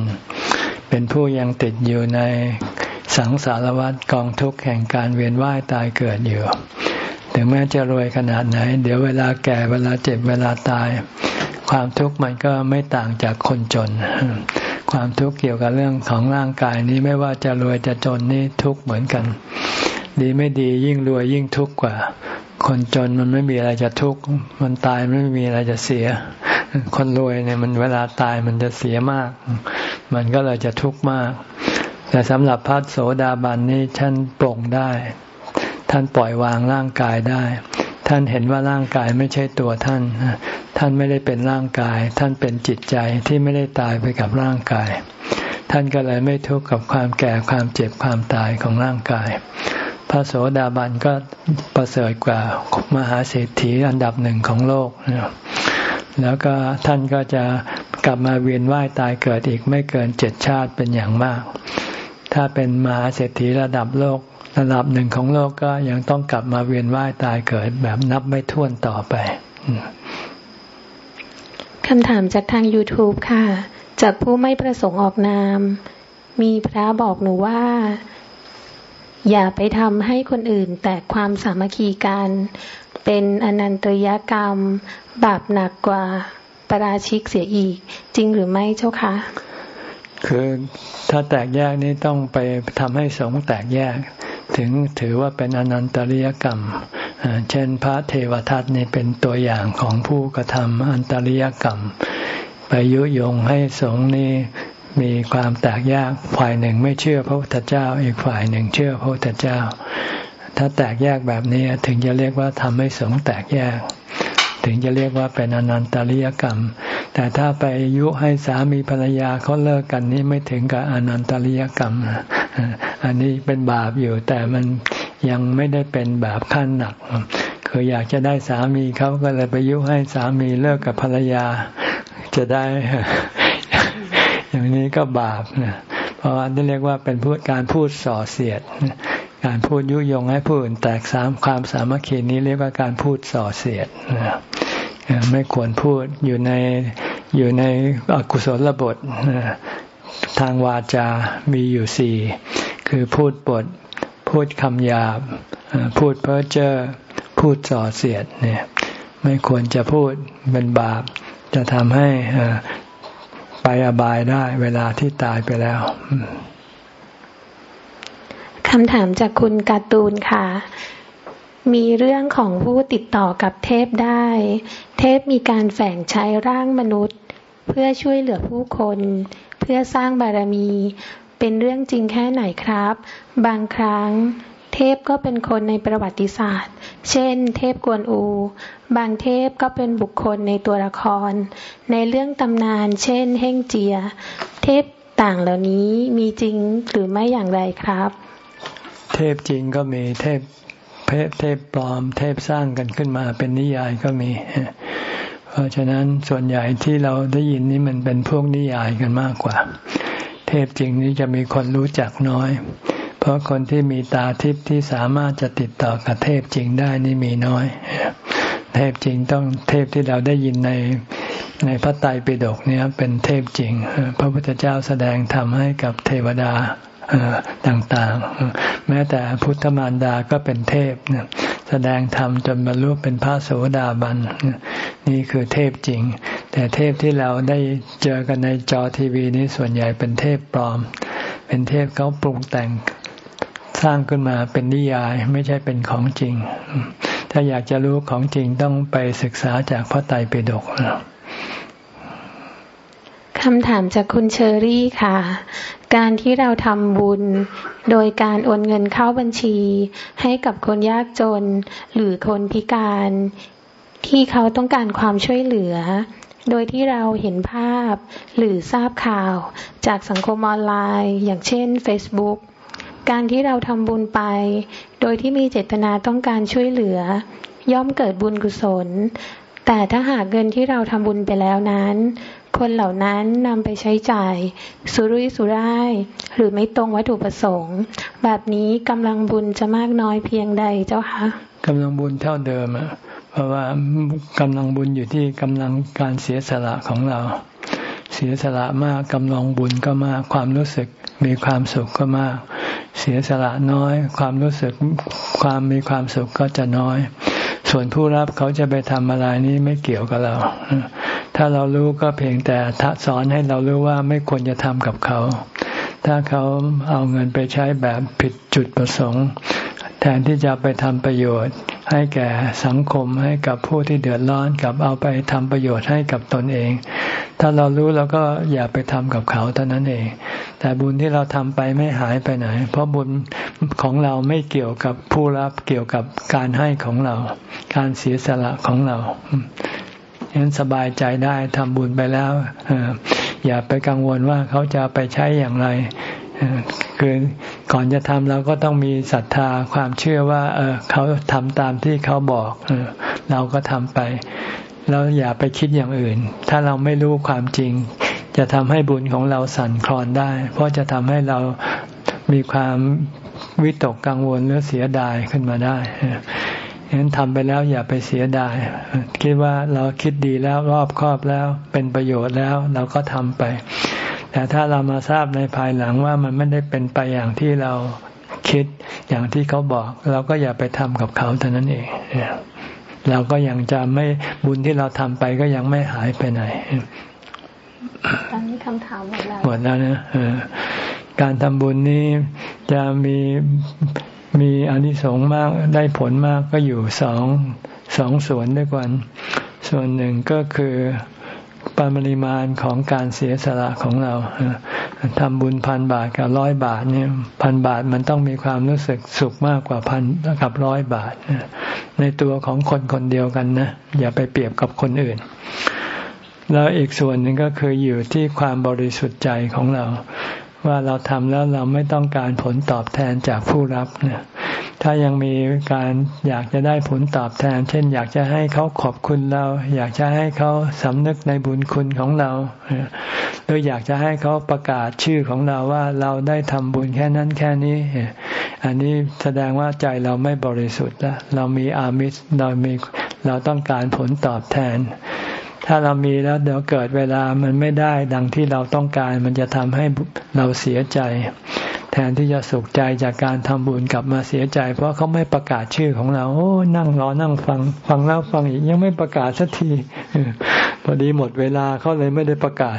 เป็นผู้ยังติดอยู่ในสังสารวัฏกองทุกข์แห่งการเวียนว่ายตายเกิดอยู่ ถึงแม้จะรวยขนาดไหน เดี๋ยวเวลาแก่เวลาเจ็บเวลาตาย ความทุกข์มันก็ไม่ต่างจากคนจน ความทุกข์เกี่ยวกับเรื่องของร่างกายนี้ไม่ว่าจะรวยจะจนนี่ทุกข์เหมือนกัน ดีไม่ดียิ่งรวยยิ่งทุกข์กว่า คนจนมันไม่มีอะไรจะทุกข์มันตายไม่มีอะไรจะเสีย คนรวยเนี่ยมันเวลาตายมันจะเสียมาก มันก็เลยจะทุกข์มากแต่สำหรับพระโสดาบันนี่ท่านปลงได้ ท่านปล่อยวางร่างกายได้ ท่านเห็นว่าร่างกายไม่ใช่ตัวท่าน ท่านไม่ได้เป็นร่างกาย ท่านเป็นจิตใจที่ไม่ได้ตายไปกับร่างกาย ท่านก็เลยไม่ทุกข์กับความแก่ความเจ็บความตายของร่างกาย พระโสดาบันก็ประเสริฐกว่ามหาเศรษฐีอันดับหนึ่งของโลก แล้วก็ท่านก็จะกลับมาเวียนว่ายตายเกิดอีกไม่เกินเจ็ดชาติเป็นอย่างมาก ถ้าเป็นมหาเศรษฐีระดับโลก ระดับหนึ่งของโลกก็ยังต้องกลับมาเวียนว่ายตายเกิดแบบนับไม่ถ้วนต่อไปคำถามจากทาง YouTube ค่ะ จากผู้ไม่ประสงค์ออกนาม มีพระบอกหนูว่า อย่าไปทำให้คนอื่นแตกความสามัคคีกัน เป็นอนันตริยกรรม บาปหนักกว่าปราชิกเสียอีก จริงหรือไม่เจ้าคะคือถ้าแตกแยกนี้ต้องไปทำให้สงแตกแยก ถึงถือว่าเป็นอนันตริยกรรม เช่นพระเทวทัตนี่เป็นตัวอย่างของผู้กระทำอันตริยกรรม ไปยุยงให้สงฆ์นี่มีความแตกแยกฝ่ายหนึ่งไม่เชื่อพระพุทธเจ้า อีกฝ่ายหนึ่งเชื่อพระพุทธเจ้า ถ้าแตกแยกแบบนี้ถึงจะเรียกว่าทำให้สงฆ์แตกแยก ถึงจะเรียกว่าเป็นอนันตริยกรรม แต่ถ้าไปยุให้สามีภรรยาเขาเลิกกันนี่ไม่ถึงกับอนันตริยกรรม อันนี้เป็นบาปอยู่แต่มันยังไม่ได้เป็นบาปขั้นหนักคืออยากจะได้สามีเขาก็เลยไปยุให้สามีเลิกกับภรรยา จะได้ อย่างนี้ก็บาปนะเพราะอันนี้เรียกว่าเป็นพูดการพูดส่อเสียด การพูดยุยงให้ผู้อื่นแตกสามความสามัคคีนี้เรียกว่าการพูดส่อเสียดไม่ควรพูดอยู่ในอยู่ในอกุศลบททางวาจา มีอยู่สี่คือพูดปด พูดคำหยาบ พูดเพ้อเจ้อ พูดส่อเสียดเนี่ยไม่ควรจะพูดเป็นบาป จะทำให้ไปอบายได้เวลาที่ตายไปแล้ว คำถามจากคุณการ์ตูนค่ะ มีเรื่องของผู้ติดต่อกับเทพได้ เทพมีการแฝงใช้ร่างมนุษย์ เพื่อช่วยเหลือผู้คน เพื่อสร้างบารมี เป็นเรื่องจริงแค่ไหนครับ บางครั้งเทพก็เป็นคนในประวัติศาสตร์ เช่น เทพกวนอู บางเทพก็เป็นบุคคลในตัวละคร ในเรื่องตำนาน เช่น เฮ่งเจีย เทพต่างเหล่านี้มีจริงหรือไม่อย่างไรครับ เทพจริงก็มีเทพเพเทพปลอม เทพสร้างกันขึ้นมาเป็นนิยายก็มี เพราะฉะนั้นส่วนใหญ่ที่เราได้ยินนี่มันเป็นพวกนิยายกันมากกว่า เทพจริงนี้จะมีคนรู้จักน้อย เพราะคนที่มีตาทิพย์ที่สามารถจะติดต่อกับเทพจริงได้นี่มีน้อย เทพจริงต้องเทพที่เราได้ยินในในพระไตรปิฎกเนี่ยเป็นเทพจริง พระพุทธเจ้าแสดงธรรมให้กับเทวดา ต่างๆ แม้แต่พุทธมารดาก็เป็นเทพแสดงธรรมจนบรรลุเป็นพระโสดาบันนี่คือเทพจริง แต่เทพที่เราได้เจอกันในจอทีวีนี้ส่วนใหญ่เป็นเทพปลอม เป็นเทพเขาปรุงแต่งสร้างขึ้นมาเป็นนิยายไม่ใช่เป็นของจริง ถ้าอยากจะรู้ของจริงต้องไปศึกษาจากพระไตรปิฎก คำถามจากคุณเชอรี่ค่ะ การที่เราทำบุญ โดยการโอนเงินเข้าบัญชี ให้กับคนยากจน หรือคนพิการ ที่เขาต้องการความช่วยเหลือ โดยที่เราเห็นภาพ หรือทราบข่าวจากสังคมออนไลน์ อย่างเช่น Facebook การที่เราทำบุญไป โดยที่มีเจตนาต้องการช่วยเหลือ ย่อมเกิดบุญกุศล แต่ถ้าหากเงินที่เราทำบุญไปแล้วนั้น คนเหล่านั้นนำไปใช้จ่ายสุรุ่ยสุร่าย หรือไม่ตรงวัตถุประสงค์ แบบนี้กำลังบุญจะมากน้อยเพียงใดเจ้าคะกำลังบุญเท่าเดิมอะเพราะว่ากำลังบุญอยู่ที่กำลังการเสียสละของเรา เสียสละมากกำลังบุญก็มากความรู้สึกมีความสุขก็มาก เสียสละน้อย ความรู้สึกความมีความสุขก็จะน้อย ส่วนผู้รับเขาจะไปทำอะไรนี้ไม่เกี่ยวกับเรา ถ้าเรารู้ก็เพียงแต่สอนให้เรารู้ว่าไม่ควรจะทำกับเขา ถ้าเขาเอาเงินไปใช้แบบผิดจุดประสงค์ แทนที่จะไปทำประโยชน์ ให้แก่สังคมให้กับผู้ที่เดือดร้อนกับเอาไปทำประโยชน์ให้กับตนเอง ถ้าเรารู้เราก็อย่าไปทำกับเขาเท่านั้นเอง แต่บุญที่เราทำไปไม่หายไปไหน เพราะบุญของเราไม่เกี่ยวกับผู้รับเกี่ยวกับการให้ของเรา การเสียสละของเรา ฉะนั้นสบายใจได้ทำบุญไปแล้วอย่าไปกังวลว่าเขาจะไปใช้อย่างไรคือก่อนจะทำเราก็ต้องมีศรัทธาความเชื่อว่า เออเขาทำตามที่เขาบอกเออเราก็ทำไป แล้วอย่าไปคิดอย่างอื่น ถ้าเราไม่รู้ความจริง จะทำให้บุญของเราสั่นคลอนได้ เพราะจะทำให้เรามีความวิตกกังวลหรือเสียดายขึ้นมาได้ ฉะนั้นทำไปแล้วอย่าไปเสียดาย คิดว่าเราคิดดีแล้วรอบครอบแล้วเป็นประโยชน์แล้วเราก็ทำไป แต่ถ้าเรามาทราบในภายหลังว่ามันไม่ได้เป็นไปอย่างที่เราคิดอย่างที่เขาบอก เราก็อย่าไปทำกับเขาเท่านั้นเองเราก็ยังจะไม่บุญที่เราทำไปก็ยังไม่หายไปไหนตอนนี้คำถามหมดแล้วหมดแล้วนะ การทำบุญนี้จะมีมีอนิสงส์มากได้ผลมากก็อยู่สองสองส่วนด้วยกัน ส่วนหนึ่งก็คือปริมาณของการเสียสละของเราทำบุญพันบาทกับร้อยบาทเนี่ยพันบาทมันต้องมีความรู้สึกสุขมากกว่าพันกับร้อยบาท ในตัวของคนคนเดียวกันนะอย่าไปเปรียบกับคนอื่น แล้วอีกส่วนหนึ่งก็คืออยู่ที่ความบริสุทธิ์ใจของเรา ว่าเราทำแล้วเราไม่ต้องการผลตอบแทนจากผู้รับเนี่ยถ้ายังมีการอยากจะได้ผลตอบแทน เช่น อยากจะให้เขาขอบคุณเรา อยากจะให้เขาสำนึกในบุญคุณของเราหรืออยากจะให้เขาประกาศชื่อของเราว่าเราได้ทำบุญแค่นั้นแค่นี้ อันนี้แสดงว่าใจเราไม่บริสุทธิ์แล้วเรามีอามิสเรามีเราต้องการผลตอบแทน ถ้าเรามีแล้วเดี๋ยวเกิดเวลามันไม่ได้ดังที่เราต้องการ มันจะทำให้เราเสียใจ แทนที่จะสุขใจจากการทำบุญกลับมาเสียใจ เพราะเขาไม่ประกาศชื่อของเรา โอ้ นั่งรอนั่งฟัง ฟังแล้วฟังอีกยังไม่ประกาศสักทีพอดีหมดเวลาเขาเลยไม่ได้ประกาศ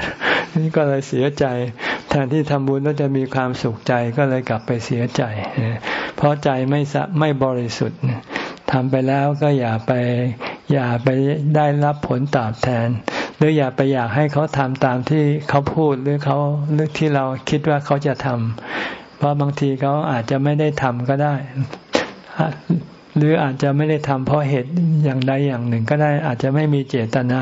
นี่ก็เลยเสียใจ แทนที่ทำบุญแล้วจะมีความสุขใจก็เลยกลับไปเสียใจ เพราะใจไม่ไม่บริสุทธิ์ทำไปแล้วก็อย่าไป อย่าไปได้รับผลตอบแทน หรืออย่าไปอยากให้เขาทำตามที่เขาพูดหรือเขาหรือที่เราคิดว่าเขาจะทำเพราะบางทีเขาอาจจะไม่ได้ทำก็ได้ หรืออาจจะไม่ได้ทำเพราะเหตุอย่างใดอย่างหนึ่งก็ได้อาจจะไม่มีเจตนา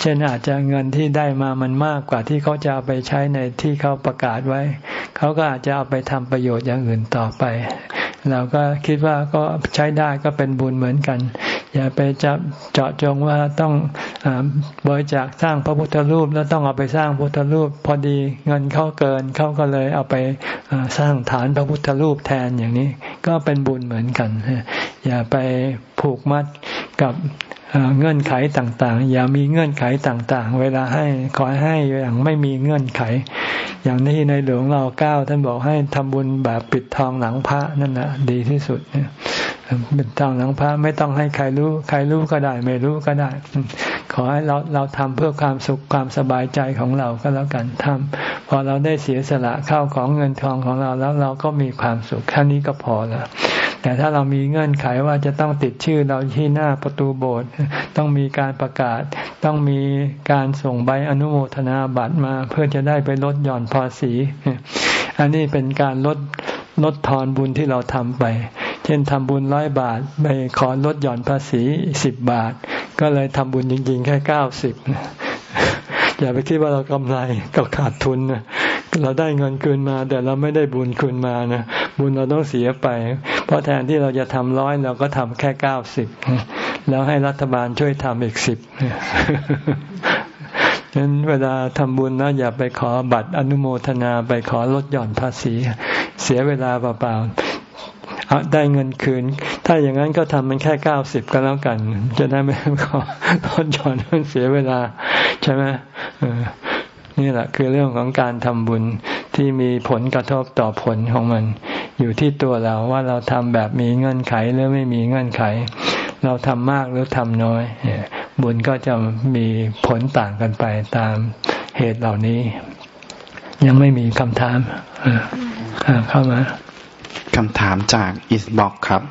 เช่นอาจจะเงินที่ได้มามันมากกว่าที่เขาจะเอาไปใช้ในที่เขาประกาศไว้ เขาก็อาจจะเอาไปทำประโยชน์อย่างอื่นต่อไปเราก็คิดว่าก็ใช้ได้ก็เป็นบุญเหมือนกัน อย่าไปจับเจาะจงว่าต้องอบริจาคสร้างพระพุทธรูปแล้วต้องเอาไปสร้างพุทธรูป พอดีเงินเขาเกินเขาก็เลยเอาไปสร้างฐานพระพุทธรูปแทนอย่างนี้ ก็เป็นบุญเหมือนกัน อย่าไปผูกมัดกับเงื่อนไขต่างๆ อย่ามีเงื่อนไขต่างๆ เวลาให้ขอให้อย่างไม่มีเงื่อนไข อย่างที่ในหลวงเราเก้าท่านบอกให้ทำบุญแบบปิดทองหลังพระนั่นแหละดีที่สุด เป็นทางหลังพระไม่ต้องให้ใครรู้ ใครรู้ก็ได้ ไม่รู้ก็ได้ ขอให้เราเราทำเพื่อความสุขความสบายใจของเราก็แล้วกันทำพอเราได้เสียสละเข้าของเงินทองของเราแล้วเราก็มีความสุขแค่นี้ก็พอแล้วแต่ถ้าเรามีเงื่อนไขว่าจะต้องติดชื่อเราที่หน้าประตูโบสถ์ต้องมีการประกาศ ต้องมีการส่งใบอนุโมทนาบัตรมา เพื่อจะได้ไปลดหย่อนภาษี อันนี้เป็นการลด ลดทอนบุญที่เราทำไป เช่นทำบุญร้อยบาท ไปขอลดหย่อนภาษีสิบบาท ก็เลยทำบุญจริง ๆ แค่เก้าสิบอย่าไปคิดว่าเรากำไรกับขาดทุนนะเราได้เงินคืนมา แต่เราไม่ได้บุญคืนมานะบุญเราต้องเสียไป เพราะแทนที่เราจะทำร้อยเราก็ทำแค่เก้าสิบแล้วให้รัฐบาลช่วยทำอีกสิบ ฉะนั้นเวลาทำบุญนะอย่าไปขอบัตรอนุโมทนาไปขอลดหย่อนภาษี เสียเวลาเปล่าๆได้เงินคืน ถ้าอย่างนั้นก็ทำมันแค่เก้าสิบก็แล้วกัน จะได้ไม่ขอลดหย่อนมันเสียเวลา ใช่ไหมนี่แหละคือเรื่องของการทำบุญที่มีผลกระทบต่อผลของมัน อยู่ที่ตัวเราว่าเราทำแบบมีเงื่อนไขหรือไม่มีเงื่อนไข เราทำมากหรือทำน้อย บุญก็จะมีผลต่างกันไปตามเหตุเหล่านี้ ยังไม่มีคำถามเข้ามาคำถามจากอิสบอกครับ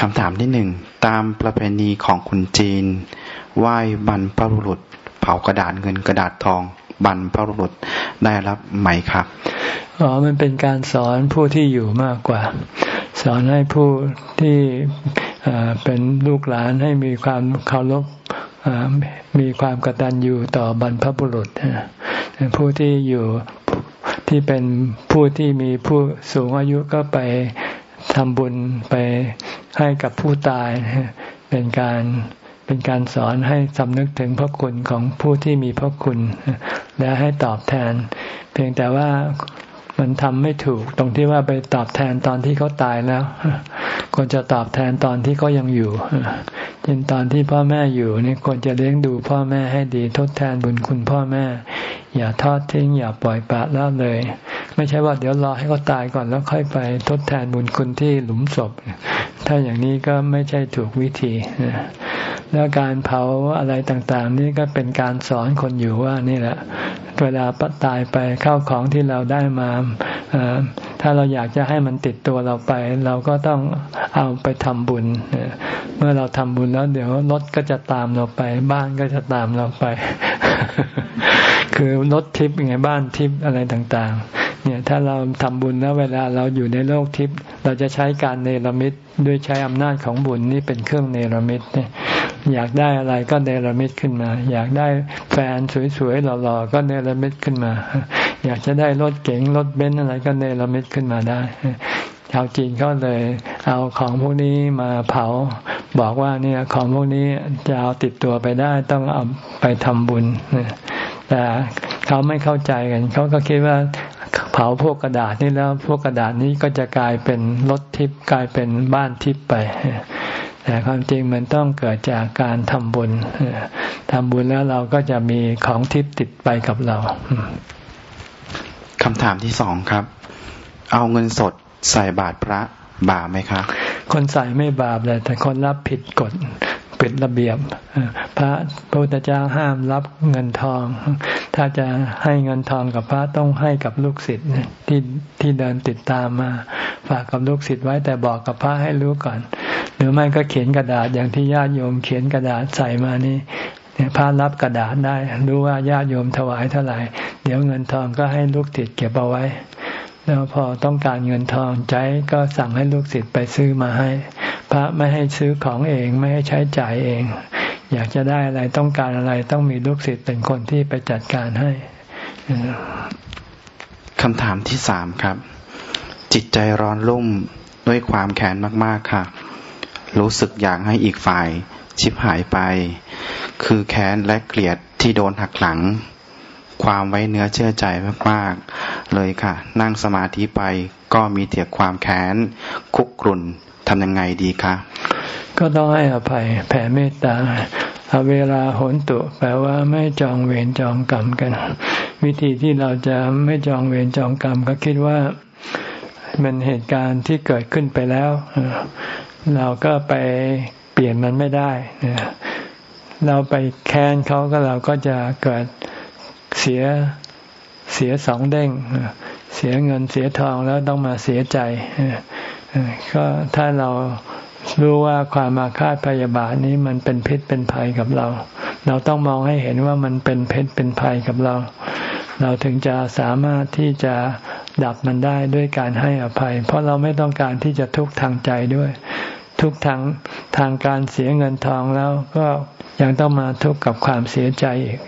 คำถามที่หนึ่งตามประเพณีของคนจีน ไหว้บรรพบุรุษ เผากระดาษเงินกระดาษทองบรรพบุรุษได้รับไหมครับอ๋อมันเป็นการสอนผู้ที่อยู่มากกว่า สอนให้ผู้ที่เป็นลูกหลานให้มีความเคารพ มีความกตัญญูต่อบรรพบุรุษผู้ที่อยู่ที่เป็นผู้ที่มีผู้สูงอายุก็ไปทำบุญไปให้กับผู้ตาย เป็นการเป็นการสอนให้สำนึกถึงพระคุณของผู้ที่มีพระคุณ และให้ตอบแทน เพียงแต่ว่ามันทำไม่ถูกตรงที่ว่าไปตอบแทนตอนที่เขาตายแล้ว ควรจะตอบแทนตอนที่เขายังอยู่ เช่นตอนที่พ่อแม่อยู่นี่ควรจะเลี้ยงดูพ่อแม่ให้ดีทดแทนบุญคุณพ่อแม่ อย่าทอดทิ้ง อย่าปล่อยปละละเลย ไม่ใช่ว่าเดี๋ยวรอให้เขาตายก่อนแล้วค่อยไปทดแทนบุญคุณที่หลุมศพ ถ้าอย่างนี้ก็ไม่ใช่ถูกวิธีแล้วการเผาอะไรต่างๆ นี่ก็เป็นการสอนคนอยู่ว่านี่แหละ เวลาปัตายไปเข้าของที่เราได้มา ถ้าเราอยากจะให้มันติดตัวเราไป เราก็ต้องเอาไปทำบุญ เมื่อเราทำบุญแล้วเดี๋ยวรถก็จะตามเราไป บ้านก็จะตามเราไป คือรถทิพย์ไงบ้านทิพย์อะไรต่างๆ เนี่ยถ้าเราทำบุญแล้วเวลาเราอยู่ในโลกทิพย์เราจะใช้การเนรมิตด้วยใช้อำนาจของบุญนี่เป็นเครื่องเนรมิตเนี่ยอยากได้อะไรก็เนรมิตขึ้นมา อยากได้แฟนสวยๆหล่อๆก็เนรมิตขึ้นมา อยากจะได้รถเก๋งรถเบนซ์อะไรก็เนรมิตขึ้นมาได้ชาวจีนก็เลยเอาของพวกนี้มาเผา บอกว่าเนี่ยของพวกนี้จะเอาติดตัวไปได้ต้องเอาไปทำบุญแต่เขาไม่เข้าใจกัน เขาก็คิดว่า เผาพวกกระดาษนี่แล้ว พวกกระดาษนี้ก็จะกลายเป็นรถทิพย์กลายเป็นบ้านทิพย์ไป แต่ความจริงมันต้องเกิดจากการทำบุญทำบุญแล้วเราก็จะมีของทิพย์ติดไปกับเราคำถามที่สองครับ เอาเงินสดใส่บาตรพระบาปไหมครับ คนใส่ไม่บาปเลยแต่คนรับผิดกฎ ผิดระเบียบ พระพระพุทธเจ้าห้ามรับเงินทอง ถ้าจะให้เงินทองกับพระต้องให้กับลูกศิษย์ที่ที่เดินติดตามมา ฝากกับลูกศิษย์ไว้แต่บอกกับพระให้รู้ก่อน หรือไม่ก็เขียนกระดาษอย่างที่ญาติโยมเขียนกระดาษใส่มานี่เนี่ยพระรับกระดาษได้รู้ว่าญาติโยมถวายเท่าไหร่ เดี๋ยวเงินทองก็ให้ลูกติดเก็บเอาไว้ แล้วพอต้องการเงินทองใจก็สั่งให้ลูกศิษย์ไปซื้อมาให้ พระไม่ให้ซื้อของเองไม่ให้ใช้จ่ายเอง อยากจะได้อะไรต้องการอะไรต้องมีลูกศิษย์เป็นคนที่ไปจัดการให้คำถามที่สามครับ จิตใจร้อนรุ่มด้วยความแค้นมาก ๆค่ะ รู้สึกอยากให้อีกฝ่าย ชิบหายไป คือแค้นและเกลียดที่โดนหักหลัง ความไว้เนื้อเชื่อใจมากๆ เลยค่ะ นั่งสมาธิไปก็มีเถียความแค้นคุกกรุ่นทำยังไงดีคะก็ต้องให้อภัยแผ่เมตตาเวลาโหนตุ แปลว่าไม่จองเวรจองกรรมกัน วิธีที่เราจะไม่จองเวรจองกรรมก็คิดว่ามันเหตุการณ์ที่เกิดขึ้นไปแล้ว เราก็ไปเปลี่ยนมันไม่ได้ เราไปแค้นเขาก็เราก็จะเกิด เสียเสียสองเด้ง เสียเงินเสียทองแล้วต้องมาเสียใจก็ถ้าเรารู้ว่าความมาคาดพยาบาทนี้มันเป็นพิษเป็นภัยกับเรา เราต้องมองให้เห็นว่ามันเป็นพชรเป็นภัยกับเรา เราถึงจะสามารถที่จะดับมันได้ด้วยการให้อภัย เพราะเราไม่ต้องการที่จะทุกข์ทางใจด้วย ทุกทางทางการเสียเงินทองแล้วก็ยังต้องมาทุกข์กับความเสียใจอีก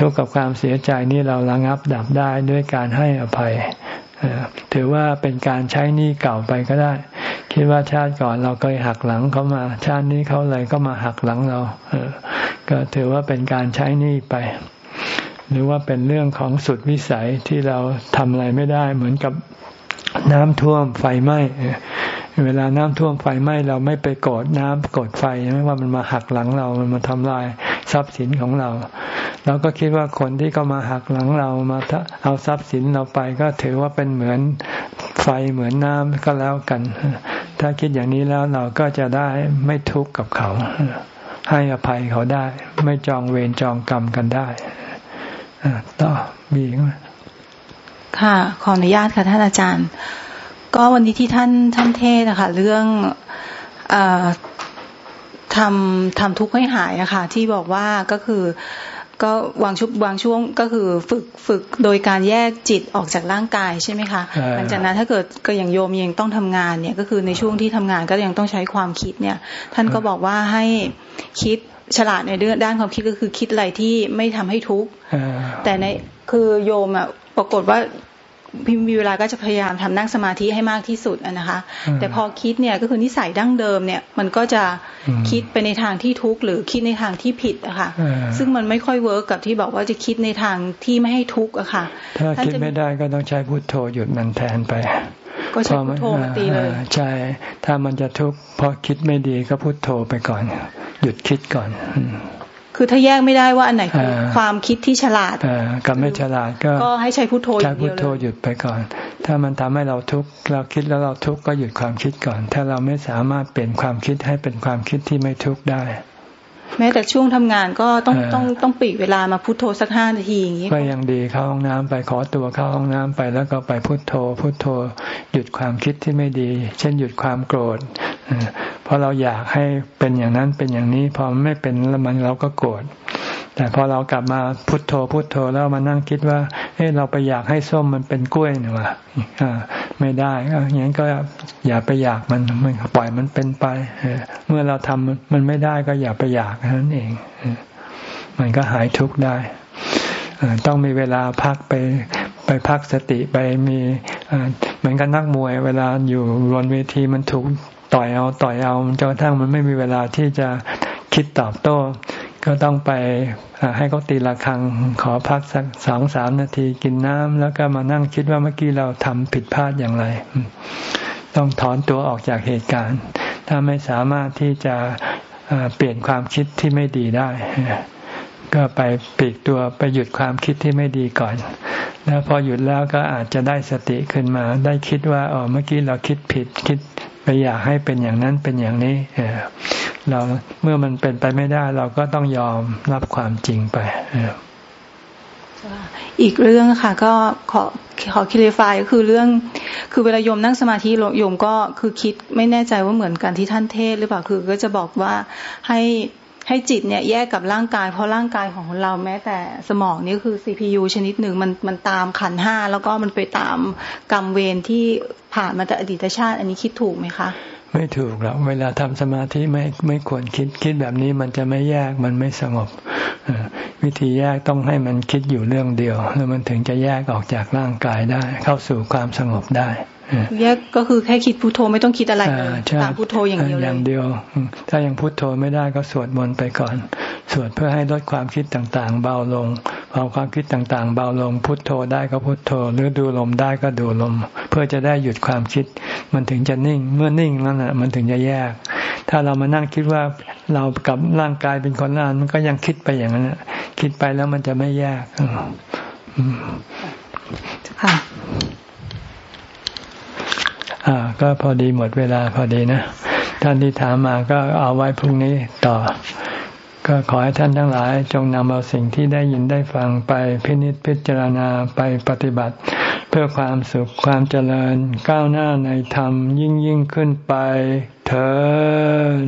ทุกข์กับความเสียใจนี่เราระงับดับได้ด้วยการให้อภัยถือว่าเป็นการใช้หนี้เก่าไปก็ได้ คิดว่าชาติก่อนเราเคยหักหลังเขามา ชาตินี้เขาเลยก็มาหักหลังเราก็ถือว่าเป็นการใช้หนี้ไป หรือว่าเป็นเรื่องของสุดวิสัยที่เราทำอะไรไม่ได้เหมือนกับน้ำท่วมไฟไหม้ เวลาน้ำท่วมไฟไหม้เราไม่ไปโกรธน้ำโกรธไฟไม่ว่ามันมาหักหลังเรา มันมาทำลายทรัพย์สินของเรา เราก็คิดว่าคนที่เขามาหักหลังเรามาเอาทรัพย์สินเราไปก็ถือว่าเป็นเหมือนไฟเหมือนน้ำก็แล้วกัน ถ้าคิดอย่างนี้แล้วเราก็จะได้ไม่ทุกข์กับเขา ให้อภัยเขาได้ ไม่จองเวรจองกรรมกันได้ต่อมีค่ะ ขออนุญาตค่ะท่านอาจารย์ ก็วันนี้ที่ท่านท่านเทศนะคะเรื่องอทำทำทุกข์ให้หายอะค่ะ ที่บอกว่าก็คือก็วางชุบวางช่วงก็คือฝึกฝึกโดยการแยกจิตออกจากร่างกายใช่ไหมคะหลังจากนั้นถ้าเกิดก็อย่างโยมยังต้องทำงานเนี่ยก็คือในช่วงที่ทำงานก็ยังต้องใช้ความคิดเนี่ย ท่านก็บอกว่าให้คิดฉลาดในเรื่องด้านความคิดก็คือคิดอะไรที่ไม่ทำให้ทุกข์แต่ในคือโยมอะปรากฏว่า พิมมีเวลาก็จะพยายามทำนั่งสมาธิให้มากที่สุดนะคะ แต่พอคิดเนี่ยก็คือนิสัยดั้งเดิมเนี่ยมันก็จะคิดไปในทางที่ทุกข์หรือคิดในทางที่ผิดอะค่ะ ซึ่งมันไม่ค่อยเวิร์กกับที่บอกว่าจะคิดในทางที่ไม่ให้ทุกข์อะค่ะ ถ้าคิดไม่ได้ก็ต้องใช้พุทโธหยุดมันแทนไป ก็ใช้พุทโธมาตีเลยใช่ ถ้ามันจะทุกข์พอคิดไม่ดีก็พุทโธไปก่อน หยุดคิดก่อน คือถ้าแยกไม่ได้ว่าอันไหนคือความคิดที่ฉลาดกับไม่ฉลาดก็ก็ให้ใช้พุทโธใช้พุทโธหยุดไปก่อน ถ้ามันทำให้เราทุกข์เราคิดแล้วเราทุกข์ก็หยุดความคิดก่อน ถ้าเราไม่สามารถเปลี่ยนความคิดให้เป็นความคิดที่ไม่ทุกข์ได้ แม้แต่ช่วงทำงานก็ต้องต้องต้องปีกเวลามาพุทโธสักห้านาทีอย่างนี้ก็ยังดีเข้าห้องน้ำไปขอตัวเข้าห้องน้ำไปแล้วก็ไปพุทโธ พุทโธ หยุดความคิดที่ไม่ดี เช่นหยุดความโกรธเพราะเราอยากให้เป็นอย่างนั้นเป็นอย่างนี้พอไม่เป็นแล้วมันเราก็โกรธแต่พอเรากลับมาพุทโธพุทโธแล้วมานั่งคิดว่า เฮ้เราไปอยากให้ส้มมันเป็นกล้วยเนี่ยวะ ไม่ได้อย่างนั้นก็อย่าไปอยากมันมันปล่อยมันเป็นไปเมื่อเราทำมันไม่ได้ก็อย่าไปอยากนั่นเอง มันก็หายทุกข์ได้ต้องมีเวลาพักไปไปพักสติไปมีเหมือนกันนักมวย เวลาอยู่บนเวทีมันถูกต่อยเอาต่อยเอาจนกระทั่งมันไม่มีเวลาที่จะคิดตอบโต้ ก็ต้องไปให้เขาตีละครัง ขอพักสักสองสามนาทีกินน้ำแล้วก็มานั่งคิดว่าเมื่อกี้เราทำผิดพลาดอย่างไร ต้องถอนตัวออกจากเหตุการณ์ ถ้าไม่สามารถที่จะเปลี่ยนความคิดที่ไม่ดีได้ ก็ไปปีกตัวไปหยุดความคิดที่ไม่ดีก่อน แล้วพอหยุดแล้วก็อาจจะได้สติขึ้นมา ได้คิดว่าอ๋อเมื่อกี้เราคิดผิดคิดไปอยากให้เป็นอย่างนั้นเป็นอย่างนี้ เราเมื่อมันเป็นไปไม่ได้ เราก็ต้องยอมรับความจริงไปอีกเรื่องค่ะ ก็ขอขอคิดฟายก็คือเรื่อง คือเวลาโยมนั่งสมาธิโยมก็คือคิดไม่แน่ใจว่าเหมือนกันที่ท่านเทศหรือเปล่าคือก็จะบอกว่าให้ให้จิตเนี่ยแยกกับร่างกาย เพราะร่างกายของเราแม้แต่สมองนี่คือ CPU ชนิดหนึ่งมันมันตามขันห้าแล้วก็มันไปตามกรรมเวรที่ผ่านมาแต่อดีตชาติ อันนี้คิดถูกไหมคะ ไม่ถูกหรอกเวลาทำสมาธิไม่ไม่ควรคิดคิดแบบนี้มันจะไม่แยกมันไม่สงบวิธีแยกต้องให้มันคิดอยู่เรื่องเดียว แล้วมันถึงจะแยกออกจากร่างกายได้ เข้าสู่ความสงบได้ แยกก็คือแค่คิดพุโทโธไม่ต้องคิดอะไรเลยตามพุโทโธอย่างเดียวเลยอย่างเดียว ถ้ายังพุโทโธไม่ได้ก็สวดมนต์ไปก่อน สวดเพื่อให้ลดความคิดต่างๆ เบาลงพอความคิดต่างๆ เบาลง พุโทโธได้ก็พุโทโธ หรือดูลมได้ก็ดูลม เพื่อจะได้หยุดความคิด มันถึงจะนิ่ง เมื่อนิ่งแล้วนะมันถึงจะแยก ถ้าเรามานั่งคิดว่าเรากับร่างกายเป็นคนละอันมันก็ยังคิดไปอย่างนั้นคิดไปแล้วมันจะไม่แยกค่ะ อ่า ก็พอดีหมดเวลาพอดีนะ ท่านที่ถามมาก็เอาไว้พรุ่งนี้ต่อ ก็ขอให้ท่านทั้งหลาย จงนำเอาสิ่งที่ได้ยินได้ฟังไปพินิจพิจารณาไปปฏิบัติ เพื่อความสุขความเจริญ ก้าวหน้าในธรรมยิ่งยิ่งขึ้นไปเถิด